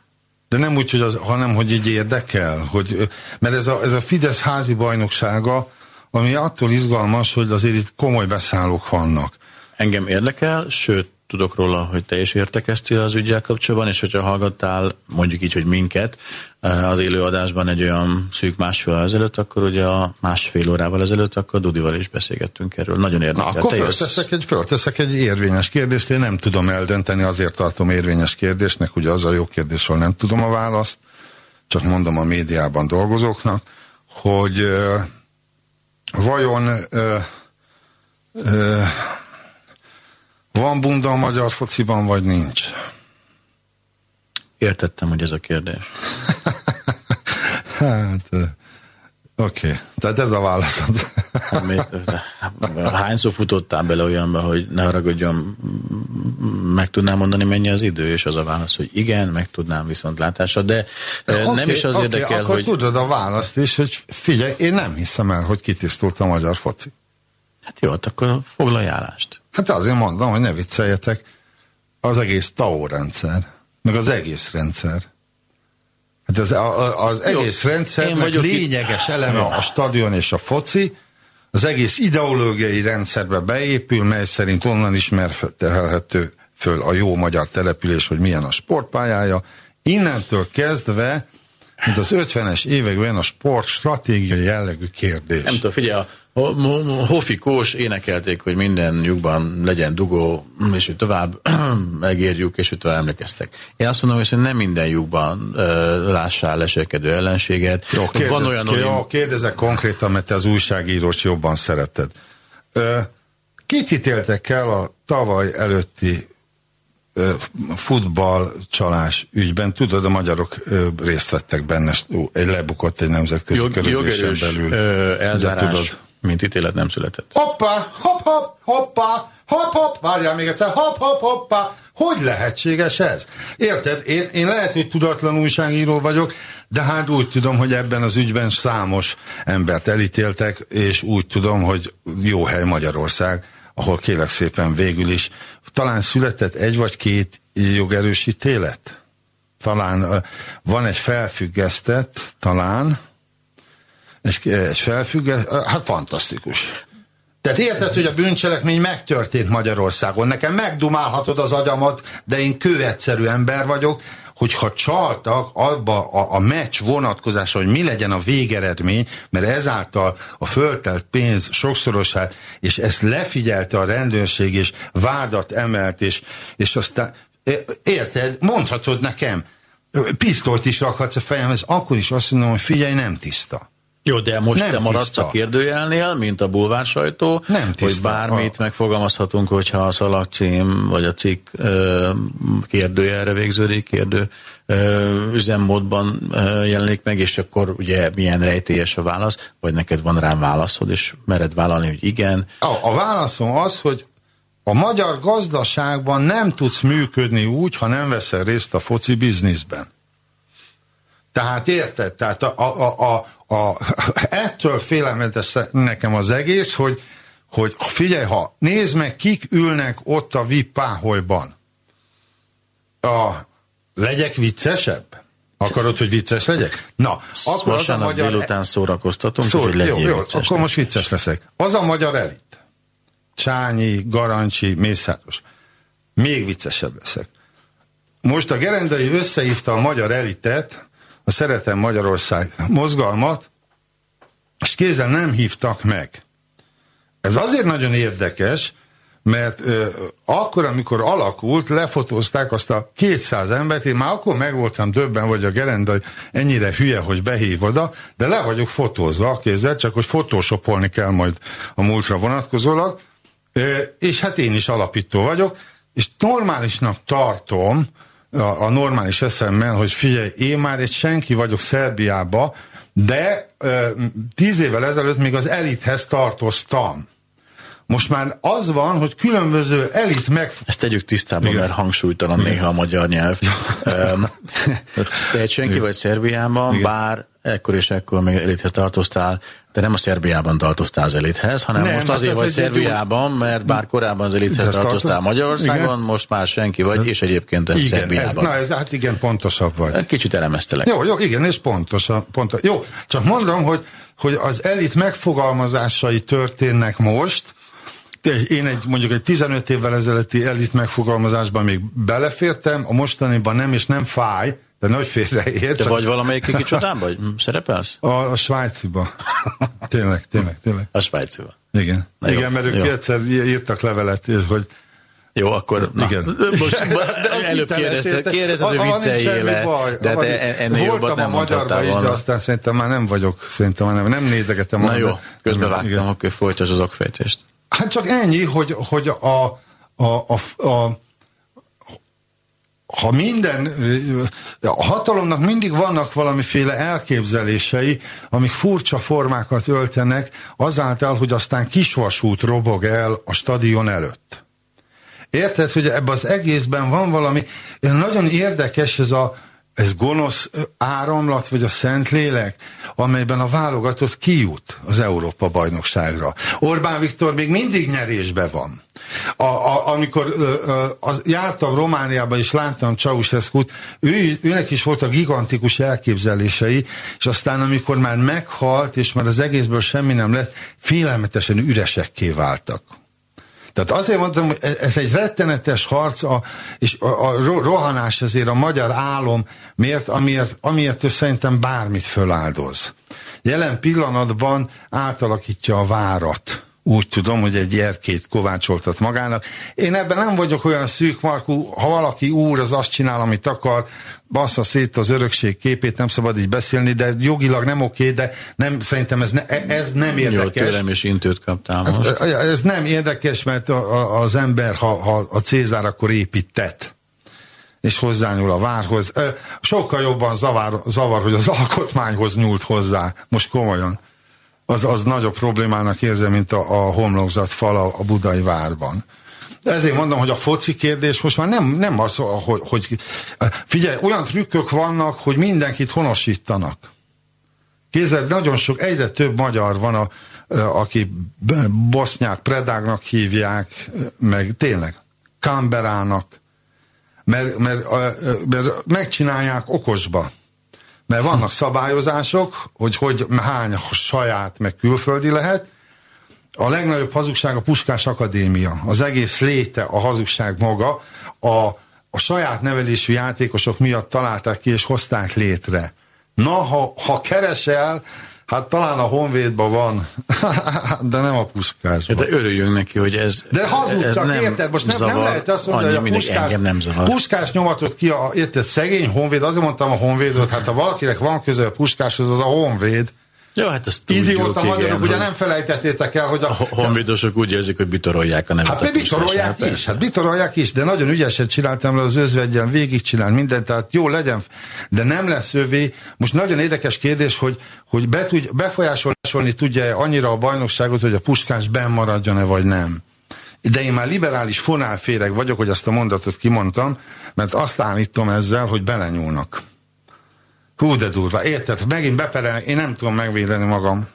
De nem úgy, hogy az, hanem hogy így érdekel, hogy, mert ez a, ez a Fidesz házi bajnoksága, ami attól izgalmas, hogy azért itt komoly beszállók vannak. Engem érdekel, sőt, tudok róla, hogy te is értekeztél az ügyel kapcsolatban, és hogyha hallgattál mondjuk így, hogy minket eh, az élőadásban egy olyan szűk másfél ezelőtt, akkor ugye a másfél órával ezelőtt, akkor Dudival is beszélgettünk erről. Nagyon érdekel. Na, akkor fölteszek egy, fölteszek egy érvényes kérdést, én nem tudom eldönteni, azért tartom érvényes kérdésnek, ugye az a jó kérdésről nem tudom a választ, csak mondom a médiában dolgozóknak, hogy uh, vajon uh, uh, van bunda a magyar fociban, vagy nincs? Értettem, hogy ez a kérdés. hát, oké. Okay. Tehát ez a válaszod. Hányszor futottál bele olyanba, hogy ne haragudjon, meg tudnám mondani, mennyi az idő, és az a válasz, hogy igen, meg tudnám viszont látásra, de okay, nem is az okay, érdekel, akkor hogy... tudod a választ is, hogy figyelj, én nem hiszem el, hogy kitisztult a magyar foci. Hát jó, hát akkor foglalj állást. Hát azért mondom, hogy ne vicceljetek, az egész TAO rendszer, meg az egész rendszer. Hát az, az egész rendszer lényeges itt. eleme a stadion és a foci, az egész ideológiai rendszerbe beépül, mely szerint onnan ismerhető föl a jó magyar település, hogy milyen a sportpályája. Innentől kezdve mint az 50-es években a sport stratégiai jellegű kérdés. Nem tudom, figyelj, a Hofi Kós énekelték, hogy minden lyukban legyen dugó, és hogy tovább megérjük, és hogy tovább emlékeztek. Én azt mondom, hogy nem minden lyukban lássál leselkedő ellenséget. Jó, kérdez, Van olyan, jó, olyan... kérdezek konkrétan, mert te az újságírós jobban szereted. Uh, kit ítéltek el a tavaly előtti futballcsalás ügyben, tudod, a magyarok részt vettek benne, egy lebukott egy nemzetközi Jog, körözésen belül. elzárás, tudod. Mint ítélet nem született. Hoppá, hopp, hopp, hoppá, hopp, hopp, várjál még egyszer, hopp, hopp, hoppá, hogy lehetséges ez? Érted? Én, én lehet, hogy tudatlan újságíró vagyok, de hát úgy tudom, hogy ebben az ügyben számos embert elítéltek, és úgy tudom, hogy jó hely Magyarország, ahol kélek szépen végül is talán született egy vagy két jogerősítélet? Talán van egy felfüggesztett, talán, egy, egy felfüggesztett, hát fantasztikus. Tehát érted, hogy a bűncselekmény megtörtént Magyarországon. Nekem megdumálhatod az agyamat, de én kőegyszerű ember vagyok, hogyha csaltak abba a, a meccs vonatkozása, hogy mi legyen a végeredmény, mert ezáltal a föltelt pénz sokszorosát, és ezt lefigyelte a rendőrség, és vádat emelt, és, és aztán érted, mondhatod nekem, pisztolyt is rakhatsz a fejemhez, akkor is azt mondom, hogy figyelj, nem tiszta. Jó, de most nem te maradsz tiszta. a kérdőjelnél, mint a bulvár sajtó, nem tiszta. hogy bármit a... megfogalmazhatunk, hogyha a szalagcím vagy a cikk kérdőjelre végződik, kérdő üzemmódban jelenik meg, és akkor ugye milyen rejtélyes a válasz, vagy neked van rám válaszod, és mered vállalni, hogy igen. A, a válaszom az, hogy a magyar gazdaságban nem tudsz működni úgy, ha nem veszel részt a foci bizniszben. Tehát érted? Tehát a, a, a, a, ettől félelmetes nekem az egész, hogy, hogy figyelj, ha nézd meg, kik ülnek ott a VIP páholyban. A, legyek viccesebb? Akarod, hogy vicces legyek? Na, akkor az a magyar... délután szórakoztatunk, Szó, hogy jó, jó, vicces akkor most vicces leszek. Az a magyar elit. Csányi, Garancsi, Mészáros. Még viccesebb leszek. Most a Gerendai összehívta a magyar elitet, a Szeretem Magyarország mozgalmat, és kézzel nem hívtak meg. Ez azért nagyon érdekes, mert ö, akkor, amikor alakult, lefotózták azt a 200 embert, én már akkor meg voltam döbben, vagy a gerenda ennyire hülye, hogy behív oda, de le vagyok fotózva a kézzel, csak hogy fotósopolni kell majd a múltra vonatkozólag, ö, és hát én is alapító vagyok, és normálisnak tartom, a, a normális eszemmel, hogy figyelj, én már egy senki vagyok Szerbiába, de ö, tíz évvel ezelőtt még az elithez tartoztam. Most már az van, hogy különböző elit meg... Ezt tegyük tisztában, Igen. mert hangsúlytalan Igen. néha a magyar nyelv. Tehát senki Igen. vagy Szerbiában, Igen. bár ekkor és ekkor még elithez tartoztál, de nem a Szerbiában tartoztál az elithez, hanem nem, most hát azért vagy Szerbiában, mert bár korábban az elithez tartoztál Magyarországon, igen. most már senki vagy, és egyébként igen, Szerbiában. Ez, na ez hát igen, pontosabb vagy. Kicsit elemeztelek. Jó, jó, igen, és pontos. pontos. Jó, csak mondom, hogy, hogy az elit megfogalmazásai történnek most, én egy mondjuk egy 15 évvel ezelőtti elit megfogalmazásban még belefértem, a mostaniban nem, és nem fáj, de nagy félreért. De vagy valamelyik kicsodán, vagy szerepelsz? A, a svájciba. tényleg, tényleg, tényleg. A svájciba. Igen. Na Igen, jó, mert ők jó. egyszer írtak levelet, hogy jó, akkor na, igen. most de előbb kérdezte, kérdezte, hogy vicceljél le, de hát ennél jobbat nem mondhattál volna. is, de aztán szerintem már nem vagyok, szerintem már nem, nem nézegetem. Na jó, közben vágtam, akkor folytasd az okfejtést. Hát csak ennyi, hogy, hogy a, a, a, a ha minden, a hatalomnak mindig vannak valamiféle elképzelései, amik furcsa formákat öltenek, azáltal, hogy aztán kisvasút robog el a stadion előtt. Érted, hogy ebben az egészben van valami, nagyon érdekes ez a, ez gonosz áramlat, vagy a Szentlélek, amelyben a válogatott kijut az Európa bajnokságra. Orbán Viktor még mindig nyerésbe van. A, a, amikor ö, ö, az, jártam Romániában és láttam Ceausescu-t, ő, őnek is voltak gigantikus elképzelései, és aztán amikor már meghalt, és már az egészből semmi nem lett, félelmetesen üresekké váltak. Tehát azért mondtam, hogy ez egy rettenetes harc, a, és a, a rohanás ezért a magyar álom, miért, amiért, amiért ő szerintem bármit föláldoz. Jelen pillanatban átalakítja a várat úgy tudom, hogy egy erkét kovácsoltat magának. Én ebben nem vagyok olyan szűk, Markú, ha valaki úr, az azt csinál, amit akar, bassza szét az örökség képét, nem szabad így beszélni, de jogilag nem oké, de nem, szerintem ez, ne, ez nem érdekes. Jó, tőlem is intőt kaptál most. Ez nem érdekes, mert az ember, ha, ha a Cézár akkor épített és hozzányúl a várhoz. Sokkal jobban zavar, zavar, hogy az alkotmányhoz nyúlt hozzá. Most komolyan az, az nagyobb problémának érzem, mint a, a homlokzat fal a, a budai várban. Ezért mondom, hogy a foci kérdés most már nem, nem az, hogy, hogy figyelj, olyan trükkök vannak, hogy mindenkit honosítanak. Kézzel, nagyon sok, egyre több magyar van, a, aki bosznyák, predágnak hívják, meg tényleg, kamberának, mert, mert, mert megcsinálják okosba. Mert vannak szabályozások, hogy, hogy hány saját, meg külföldi lehet. A legnagyobb hazugság a Puskás Akadémia. Az egész léte a hazugság maga. A, a saját nevelésű játékosok miatt találták ki és hozták létre. Na, ha, ha keresel, Hát talán a Honvédban van, de nem a Puskásban. De örüljünk neki, hogy ez De hazudtak, ez érted? Most nem, zavar, nem lehet azt mondani, hogy a Puskás, nem Puskás nyomatott ki, a, érted, szegény Honvéd, azért mondtam a Honvédot, hát ha valakinek van köze a Puskáshoz, az a Honvéd. Jó, hát ezt tudjuk, Idióta magyarok, ugye nem felejtettétek el, hogy a... a honvédosok úgy érzik, hogy bitorolják a nevet. Hát bitorolják is, hát bitorolják is, de nagyon ügyesen csináltam le az özvegyen, végigcsinál mindent, tehát jó legyen, de nem lesz ővé. Most nagyon érdekes kérdés, hogy, hogy be tud, befolyásolni tudja annyira a bajnokságot, hogy a puskás benn maradjon-e vagy nem. De én már liberális fonálféreg vagyok, hogy ezt a mondatot kimondtam, mert azt állítom ezzel, hogy belenyúlnak. Hú, de durva. Érted? Megint beperelnek, én nem tudom megvédeni magam.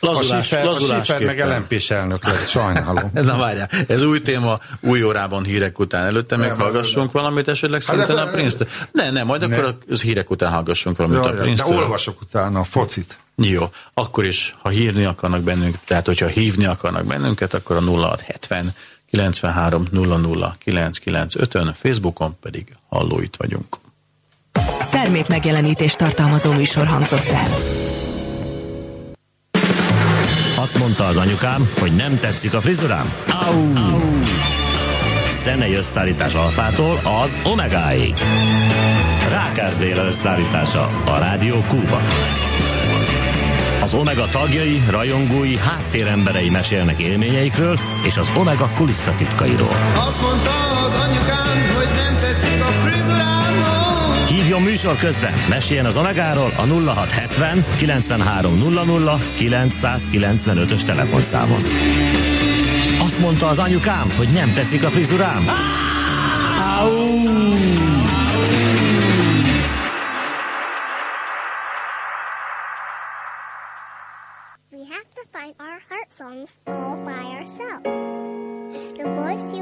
Lazulás, a lazulás a meg lmp elnök lett, sajnálom. Na várjál, ez új téma, új órában hírek után. Előtte még hallgassunk nem, valamit esetleg hát szintén a prince Ne, ne, majd ne. akkor a hírek után hallgassunk valamit a prince De olvasok utána a focit. Jó, akkor is, ha hírni akarnak bennünket, tehát hogyha hívni akarnak bennünket, akkor a 0670 93 00 995 ön Facebookon pedig hallóit vagyunk. Termék megjelenítést tartalmazó műsor hangzott el. Azt mondta az anyukám, hogy nem tetszik a frizurám. Au! Au! Zenei összeállítás alfától az omegáig. Rákász Béla összeállítása a Rádió Kuba. Az Omega tagjai, rajongói, háttéremberei mesélnek élményeikről és az Omega kulisszatitkairól. Azt mondta Hívjon műsor közben, meséljen az Omegáról a 0670 93 00 995-ös telefonszámon. Azt mondta az anyukám, hogy nem teszik a frizurám. Au! songs all by ourselves. It's the voice you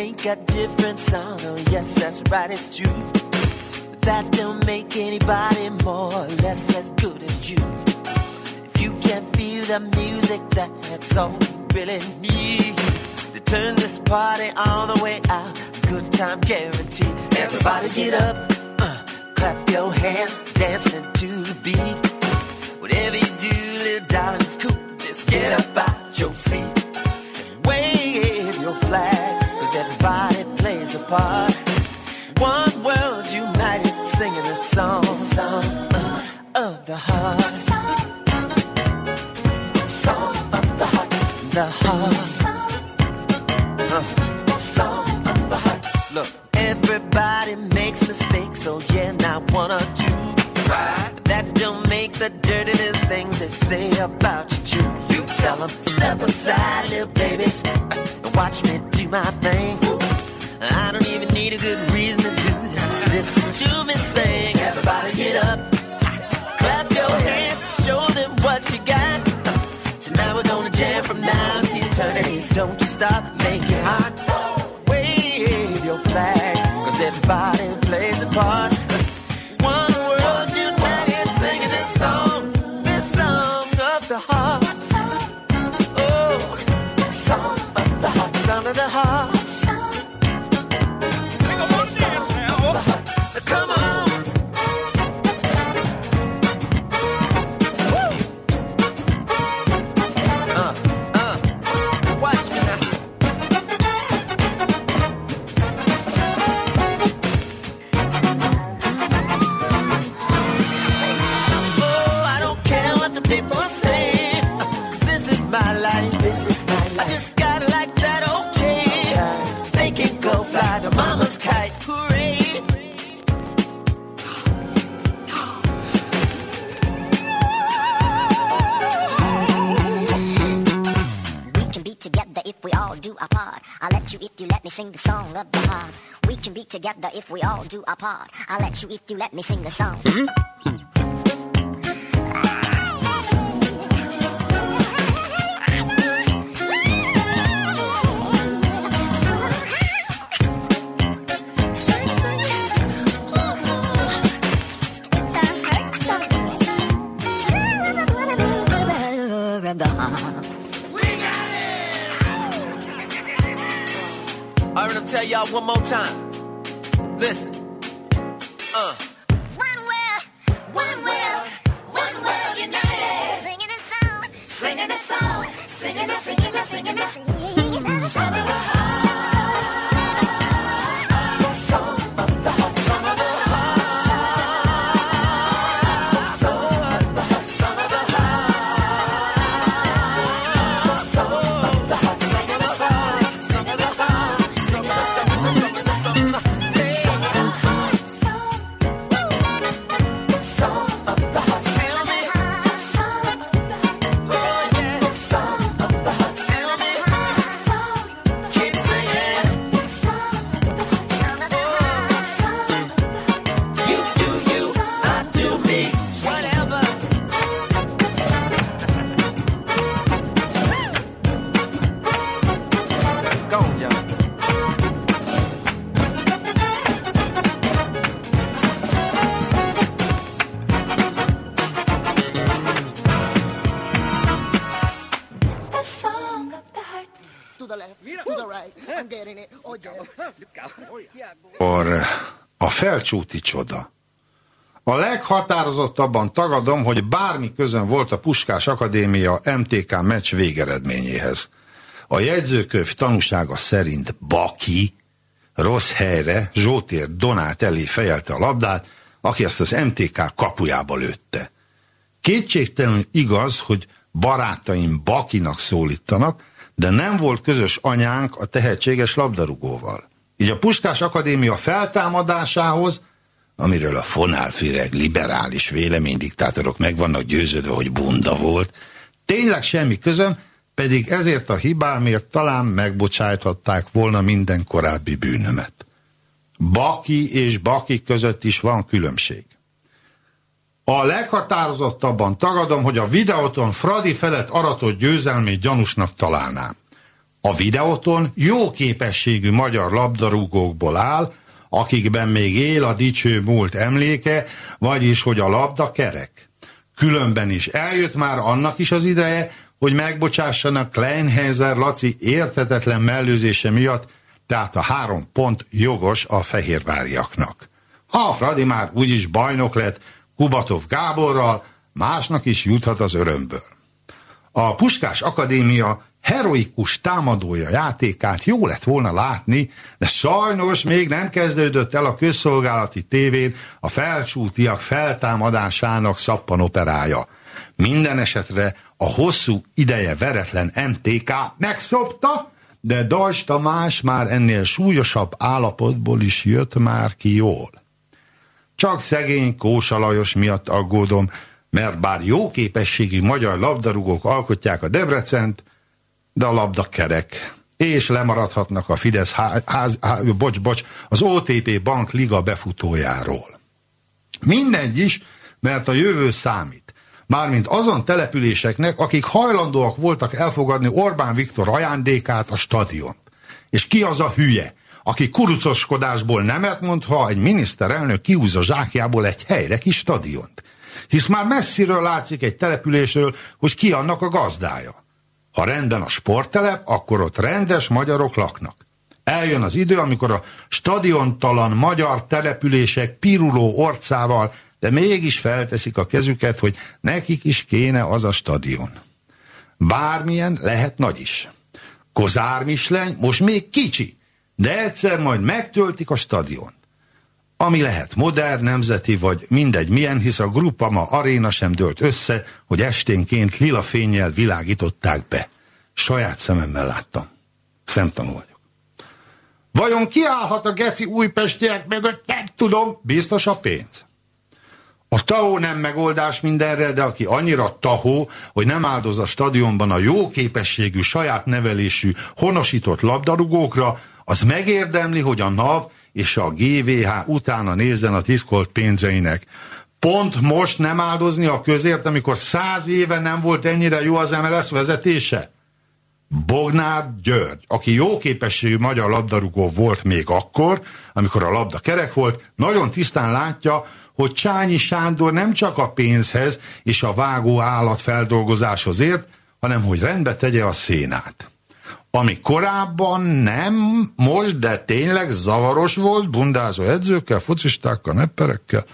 Make a different sound. Oh, yes, that's right, it's true But that don't make anybody more or less as good as you. If you can't feel the music, that's all you really need. To turn this party all the way out, good time guarantee. Everybody get up, uh, clap your hands, dancing to the beat. Whatever you do, little darling, it's cool. Just get up out your seat everybody plays a part. One world united singing a song, song of the heart. Song of the heart, the heart. Song of the heart. Look, everybody makes mistakes, so yeah, not one or two. Right. That don't make the dirty things they say about you true. You tell them, step aside, little babies, watch me do my thing. I don't even need a good reason to do that. Listen to me sing. Everybody get up. Clap your hands. Show them what you got. Tonight we're gonna jam from now to eternity. Don't you stop. Make together if we all do our part. I'll let you if you let me sing the song. Mm-hmm. I'm gonna tell y'all one more time. Felcsúti csoda. A leghatározottabban tagadom, hogy bármi közön volt a Puskás Akadémia MTK meccs végeredményéhez. A jegyzőkönyv tanúsága szerint Baki rossz helyre Zsótér Donát elé fejelte a labdát, aki ezt az MTK kapujába lőtte. Kétségtelenül igaz, hogy barátaim Bakinak szólítanak, de nem volt közös anyánk a tehetséges labdarúgóval. Így a Puskás Akadémia feltámadásához, amiről a fonálféreg liberális véleménydiktátorok meg vannak győződve, hogy bunda volt, tényleg semmi közöm, pedig ezért a hibámért talán megbocsájthatták volna minden korábbi bűnömet. Baki és Baki között is van különbség. A leghatározottabban tagadom, hogy a videóton Fradi felett aratott győzelmét gyanúsnak találnám. A videóton jó képességű magyar labdarúgókból áll, akikben még él a dicső múlt emléke, vagyis hogy a labda kerek. Különben is eljött már annak is az ideje, hogy megbocsássanak Kleinheiser Laci értetetlen mellőzése miatt, tehát a három pont jogos a fehérváriaknak. Ha a Fradi már úgyis bajnok lett Kubatov Gáborral, másnak is juthat az örömből. A Puskás Akadémia heroikus támadója játékát jó lett volna látni, de sajnos még nem kezdődött el a közszolgálati tévén a felcsútiak feltámadásának szappanoperája. Minden esetre a hosszú ideje veretlen MTK megszopta, de Dajs Tamás már ennél súlyosabb állapotból is jött már ki jól. Csak szegény Kósa Lajos miatt aggódom, mert bár jó képességű magyar labdarúgók alkotják a Debrecent, de a labda kerek, és lemaradhatnak a Fidesz ház, ház, bocs, bocs, az OTP Bank Liga befutójáról. Mindegy is, mert a jövő számít. Mármint azon településeknek, akik hajlandóak voltak elfogadni Orbán Viktor ajándékát, a stadiont. És ki az a hülye, aki kurucoskodásból nemet mond, ha egy miniszterelnök kiúzza zsákjából egy helyre kis stadiont. Hisz már messziről látszik egy településről, hogy ki annak a gazdája. Ha rendben a sporttelep, akkor ott rendes magyarok laknak. Eljön az idő, amikor a stadiontalan magyar települések piruló orcával, de mégis felteszik a kezüket, hogy nekik is kéne az a stadion. Bármilyen lehet nagy is. Kozár Misleny most még kicsi, de egyszer majd megtöltik a stadion. Ami lehet modern, nemzeti, vagy mindegy milyen, hisz a Grupama aréna sem dőlt össze, hogy esténként lila fényjel világították be. Saját szememmel láttam. Szemtanú vagyok. Vajon kiállhat a geci újpestiek mögött? Nem tudom. Biztos a pénz. A tahó nem megoldás mindenre, de aki annyira tahó, hogy nem áldoz a stadionban a jó képességű, saját nevelésű, honosított labdarúgókra, az megérdemli, hogy a NAV és a GVH utána nézzen a titkolt pénzeinek. Pont most nem áldozni a közért, amikor száz éve nem volt ennyire jó az MLS vezetése? Bognár György, aki jó képességű magyar labdarúgó volt még akkor, amikor a labda kerek volt, nagyon tisztán látja, hogy Csányi Sándor nem csak a pénzhez és a vágó állat feldolgozáshoz ért, hanem hogy rendbe tegye a szénát ami korábban nem, most, de tényleg zavaros volt, bundázó edzőkkel, focistákkal, nepperekkel,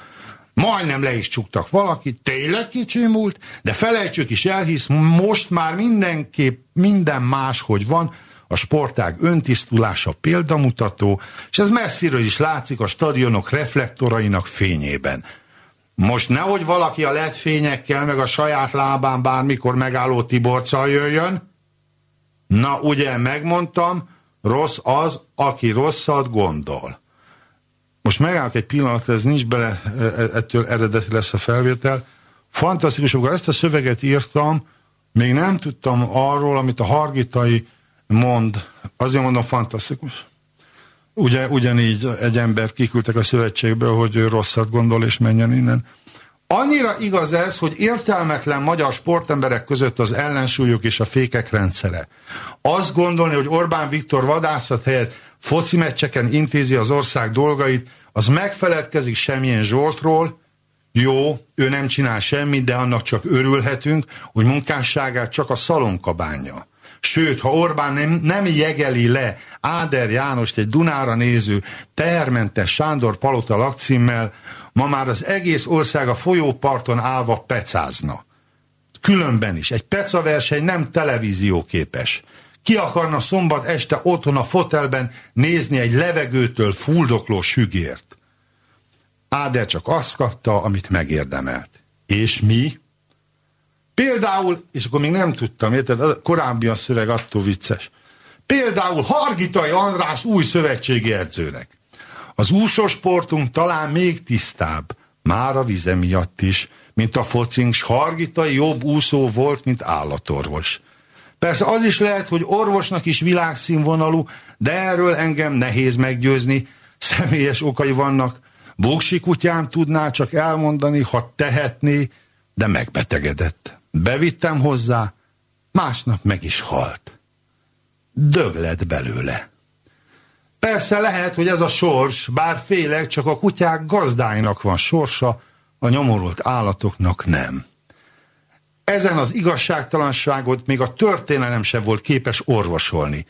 majdnem le is csuktak valakit, tényleg kicsimult, de felejtsük is el, hisz most már mindenképp minden más, hogy van, a sportág öntisztulása példamutató, és ez messziről is látszik a stadionok reflektorainak fényében. Most nehogy valaki a LED fényekkel, meg a saját lábán bármikor megálló Tiborccal jöjjön, Na, ugye megmondtam, rossz az, aki rosszat gondol. Most megállok egy pillanat, ez nincs bele, e, e, ettől eredeti lesz a felvétel. Fantasztikus, amikor ezt a szöveget írtam, még nem tudtam arról, amit a Hargitai mond. Azért mondom fantasztikus. Ugye, ugyanígy egy embert kiküldtek a szövetségből, hogy ő rosszat gondol és menjen innen. Annyira igaz ez, hogy értelmetlen magyar sportemberek között az ellensúlyok és a fékek rendszere. Azt gondolni, hogy Orbán Viktor vadászat helyett foci meccseken intézi az ország dolgait, az megfeledkezik semmilyen Zsoltról, jó, ő nem csinál semmit, de annak csak örülhetünk, hogy munkásságát csak a szalonkabánja. Sőt, ha Orbán nem, nem jegeli le Áder Jánost egy Dunára néző tehermentes Sándor Palota lakcímmel, ma már az egész ország a folyóparton állva pecázna. Különben is. Egy peca verseny nem televízióképes. Ki akarna szombat este otthon a fotelben nézni egy levegőtől fuldokló sügért? Áder csak azt kapta, amit megérdemelt. És mi? Például, és akkor még nem tudtam, érted, a korábbi a szöveg attól vicces. Például Hargitai András új szövetségi edzőnek. Az úsósportunk talán még tisztább, már a vize miatt is, mint a focink, s Hargitai jobb úszó volt, mint állatorvos. Persze az is lehet, hogy orvosnak is világszínvonalú, de erről engem nehéz meggyőzni, személyes okai vannak. Boksi kutyám tudná csak elmondani, ha tehetné, de megbetegedett. Bevittem hozzá, másnap meg is halt. Dög lett belőle. Persze lehet, hogy ez a sors, bár félek, csak a kutyák gazdáinak van sorsa, a nyomorult állatoknak nem. Ezen az igazságtalanságot még a történelem sem volt képes orvosolni.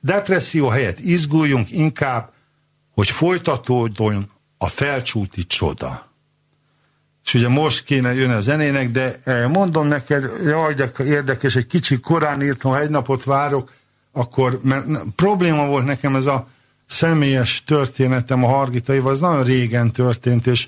Depresszió helyett izguljunk inkább, hogy folytatódjon a felcsúti csoda. És ugye most kéne jön a zenének, de eh, mondom neked, jaj, de érdekes, egy kicsit korán írtam, egy napot várok, akkor, mert probléma volt nekem ez a személyes történetem a Hargitaival, az nagyon régen történt, és,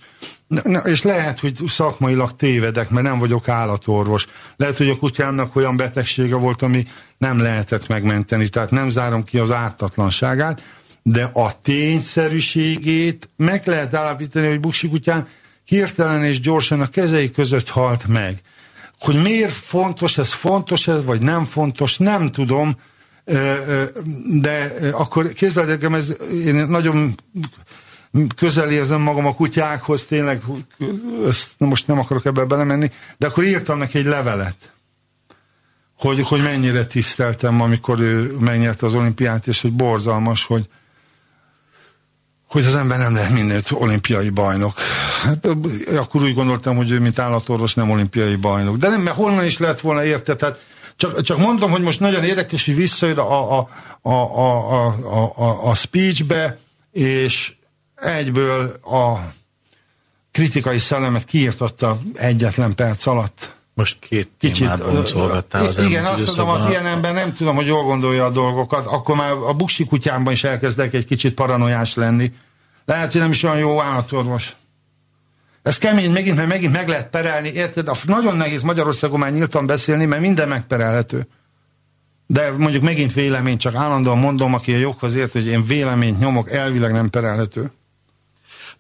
és lehet, hogy szakmailag tévedek, mert nem vagyok állatorvos. Lehet, hogy a kutyámnak olyan betegsége volt, ami nem lehetett megmenteni, tehát nem zárom ki az ártatlanságát, de a tényszerűségét meg lehet állapítani, hogy Buksi kutyám hirtelen és gyorsan a kezei között halt meg. Hogy miért fontos ez, fontos ez, vagy nem fontos, nem tudom, de akkor engem, ez, én nagyon közel érzem magam a kutyákhoz, tényleg, ezt most nem akarok ebbe belemenni, de akkor írtam neki egy levelet, hogy, hogy mennyire tiszteltem, amikor ő megnyerte az olimpiát, és hogy borzalmas, hogy, hogy az ember nem lehet mindent olimpiai bajnok. Hát akkor úgy gondoltam, hogy ő, mint állatorvos, nem olimpiai bajnok. De nem, mert honnan is lehet volna érte, tehát csak, csak mondom, hogy most nagyon érdekes, hogy visszajön a, a, a, a, a, a, a speechbe, és egyből a kritikai szellemet kiirtotta egyetlen perc alatt. Most két Kicsit, boncolgattál az Igen, azt mondom, az ilyen ember nem tudom, hogy jól gondolja a dolgokat, akkor már a buksi kutyámban is elkezdek egy kicsit paranoiás lenni. Lehet, hogy nem is olyan jó állatorvos. Ez kemény, megint, mert megint meg lehet perelni, érted? A, nagyon nehéz Magyarországon már nyíltan beszélni, mert minden megperelhető. De mondjuk megint vélemény, csak állandóan mondom, aki a joghoz ért, hogy én véleményt nyomok, elvileg nem perelhető.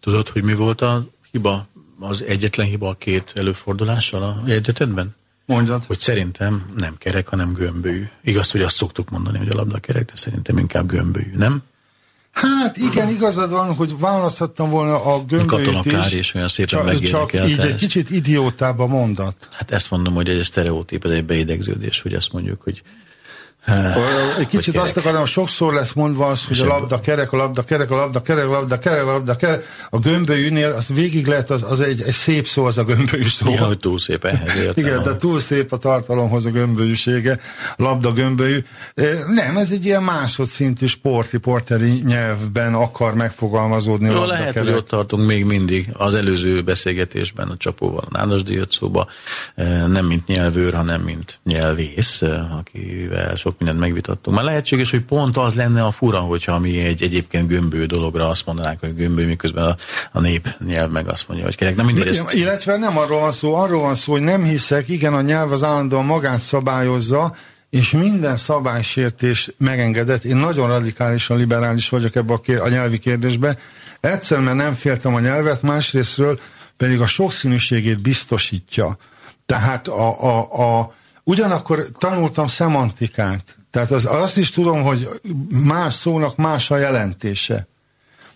Tudod, hogy mi volt a hiba, az egyetlen hiba a két előfordulással a jegyzetedben? Mondjad. Hogy szerintem nem kerek, hanem gömbölyű. Igaz, hogy azt szoktuk mondani, hogy a labda kerek, de szerintem inkább gömbölyű, nem? Hát igen, igazad van, hogy választhattam volna a gömbölyt is. is olyan szépen csak, csak így egy kicsit idiótább a mondat. Hát ezt mondom, hogy egy sztereotíp, ez egy beidegződés, hogy azt mondjuk, hogy egy kicsit azt akarom, sokszor lesz mondva az, hogy a labda kerek, a labda kerek, a labda kerek, a labda kerek, a labda kerek. A gömbölyűnél az végig lehet, az, az egy, egy szép szó az a gömbölyű szó. Ja, hogy túl szép ehhez értem. Igen, de túl szép a tartalomhoz a gömbölyűsége, labda gömbölyű. Nem, ez egy ilyen másodszintű sporti, porteri nyelvben akar megfogalmazódni. Jó, lehet, kerek. hogy ott tartunk még mindig az előző beszélgetésben a csapóval a Nádas szóba, nem mint nyelvőr, hanem mint nyelvész, akivel sok mindent megvitattunk. Már lehetséges, hogy pont az lenne a fura, hogyha mi egy egyébként gömbő dologra azt mondanánk, hogy gömbő, miközben a, a nép nyelv meg azt mondja, hogy kerek. Nem mindegy, ezt... Illetve nem arról van szó, arról van szó, hogy nem hiszek, igen, a nyelv az állandóan magát szabályozza, és minden szabálysértés megengedett. Én nagyon radikálisan liberális vagyok ebbe a, kér, a nyelvi kérdésbe. Egyszer, mert nem féltem a nyelvet, másrésztről pedig a sokszínűségét biztosítja. Tehát a, a, a Ugyanakkor tanultam szemantikát. Tehát az, azt is tudom, hogy más szónak más a jelentése.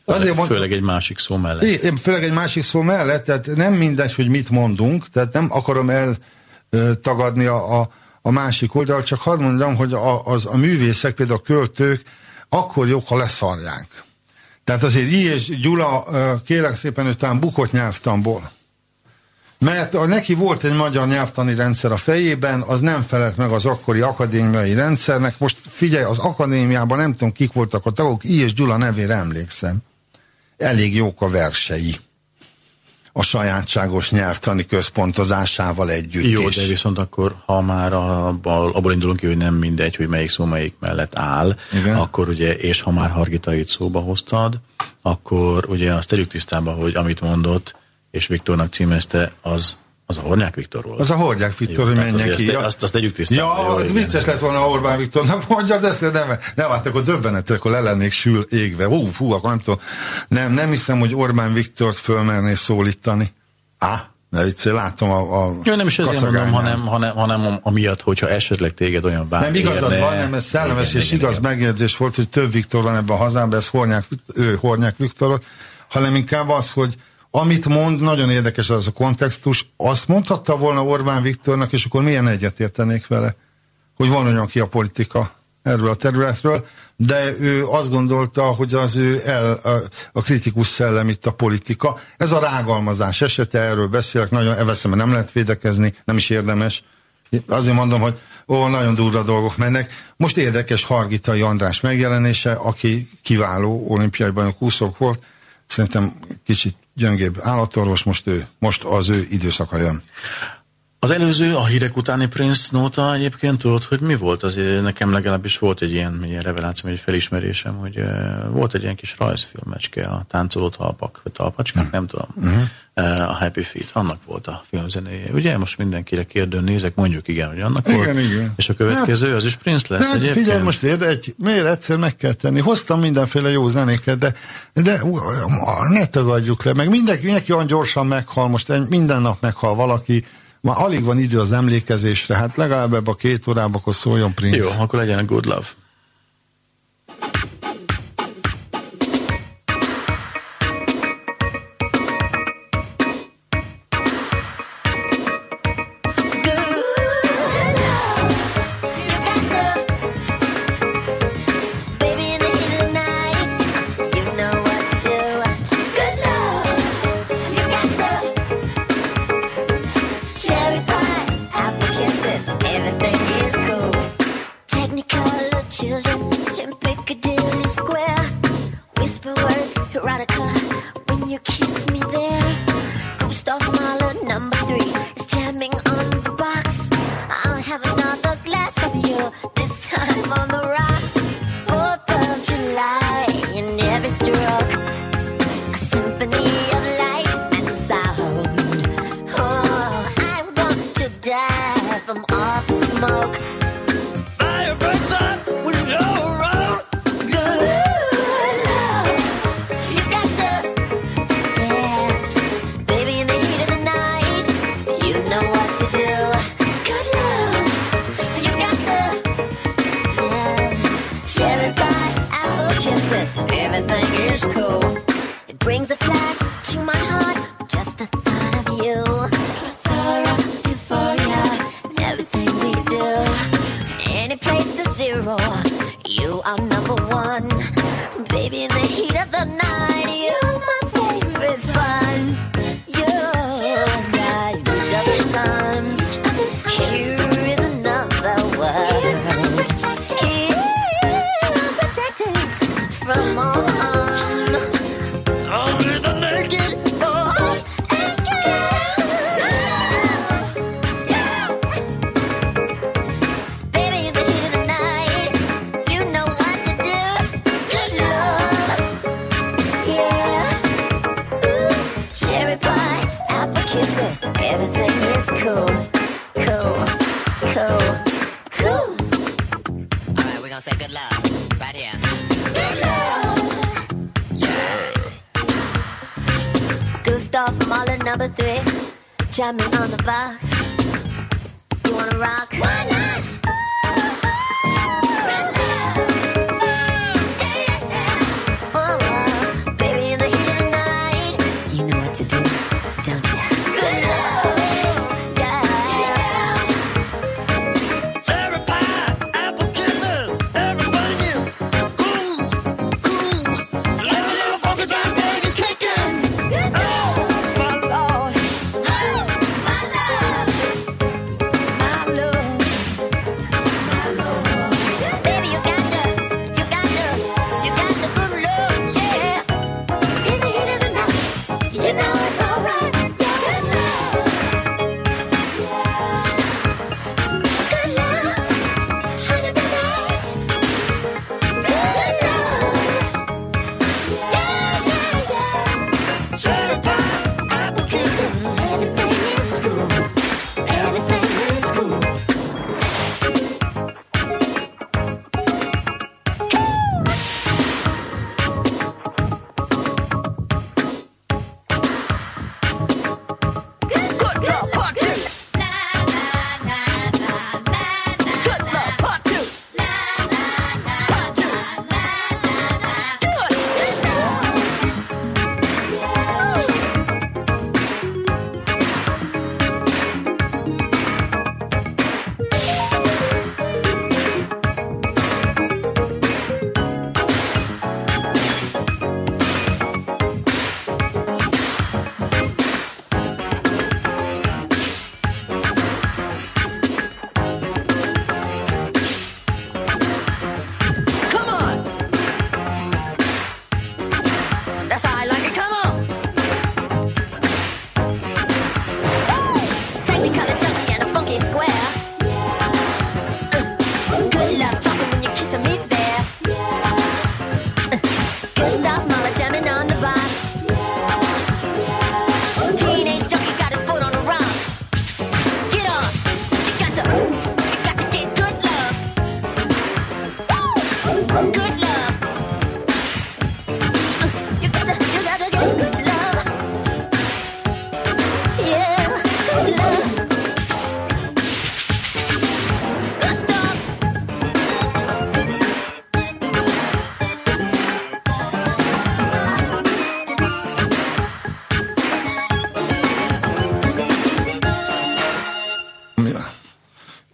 Azért mond, főleg egy másik szó mellett. Én, főleg egy másik szó mellett, tehát nem mindegy, hogy mit mondunk, tehát nem akarom eltagadni a, a, a másik oldalt, csak hadd mondjam, hogy a, az, a művészek, például a költők, akkor jók, ha leszarják. Tehát azért I. és Gyula, kérlek szépen, talán bukott nyelvtamból mert a, neki volt egy magyar nyelvtani rendszer a fejében, az nem felelt meg az akkori akadémiai rendszernek. Most figyelj, az akadémiában nem tudom kik voltak a tagok, I. és Gyula nevére emlékszem. Elég jók a versei a sajátságos nyelvtani központozásával együtt Jó, is. de viszont akkor, ha már abból, abból indulunk ki, hogy nem mindegy, hogy melyik szó melyik mellett áll, Igen. akkor ugye, és ha már Hargitait szóba hoztad, akkor ugye azt tegyük tisztába, hogy amit mondott, és Viktornak címezte, az, az a Hornyák Viktor volt. Az a Horgyák Viktor, hogy menjen azért ki. Azt, azt, azt tegyük tisztába. Ja, Jó, az igen. vicces lett volna Orbán Viktornak mondja, de ezt nem, nem, hát akkor döbbenet, akkor le lennék sül égve. Hú, fú, akkor nem tudom. Nem, nem hiszem, hogy Orbán Viktort fölmerné szólítani. Á, ne viccél, látom a, a Jó, nem is ezért mondom, hanem, hanem, hanem amiatt, hogyha esetleg téged olyan bár Nem igazad érne- van, nem, ez szellemes Igen, és igen, igaz igen. megjegyzés volt, hogy több Viktor van ebben a hazámban, ez Hornyák, ő Hornyák Viktor, hanem inkább az, hogy amit mond, nagyon érdekes az a kontextus, azt mondhatta volna Orbán Viktornak, és akkor milyen egyetértenék vele, hogy vonuljon ki a politika erről a területről, de ő azt gondolta, hogy az ő el, a, a kritikus szellem itt a politika. Ez a rágalmazás esete, erről beszélek, nagyon eveszem, nem lehet védekezni, nem is érdemes. Azért mondom, hogy ó, nagyon durva dolgok mennek. Most érdekes Hargitai András megjelenése, aki kiváló olimpiai bajnok úszók volt. Szerintem kicsit gyöngébb állatorvos, most ő, most az ő időszaka jön. Az előző, a hírek utáni Prince nóta egyébként tudod, hogy mi volt? Azért nekem legalábbis volt egy ilyen, ilyen reveláció, egy felismerésem, hogy uh, volt egy ilyen kis rajzfilmecske, a táncoló talpak, vagy talpacskák, nem tudom. Uh-huh. Uh, a Happy Feet, annak volt a filmzenéje. Ugye most mindenkire kérdőn nézek, mondjuk igen, hogy annak Igen, volt. igen. És a következő, az is Prince lesz Hát egyébként. figyelj, most érde, egy, miért egyszer meg kell tenni? Hoztam mindenféle jó zenéket, de, de ú, ne tagadjuk le, meg mindenki, mindenki olyan gyorsan meghal, most minden nap meghal valaki, már alig van idő az emlékezésre, hát legalább ebbe a két órába akkor szóljon Prince. Jó, akkor legyen a Good Love.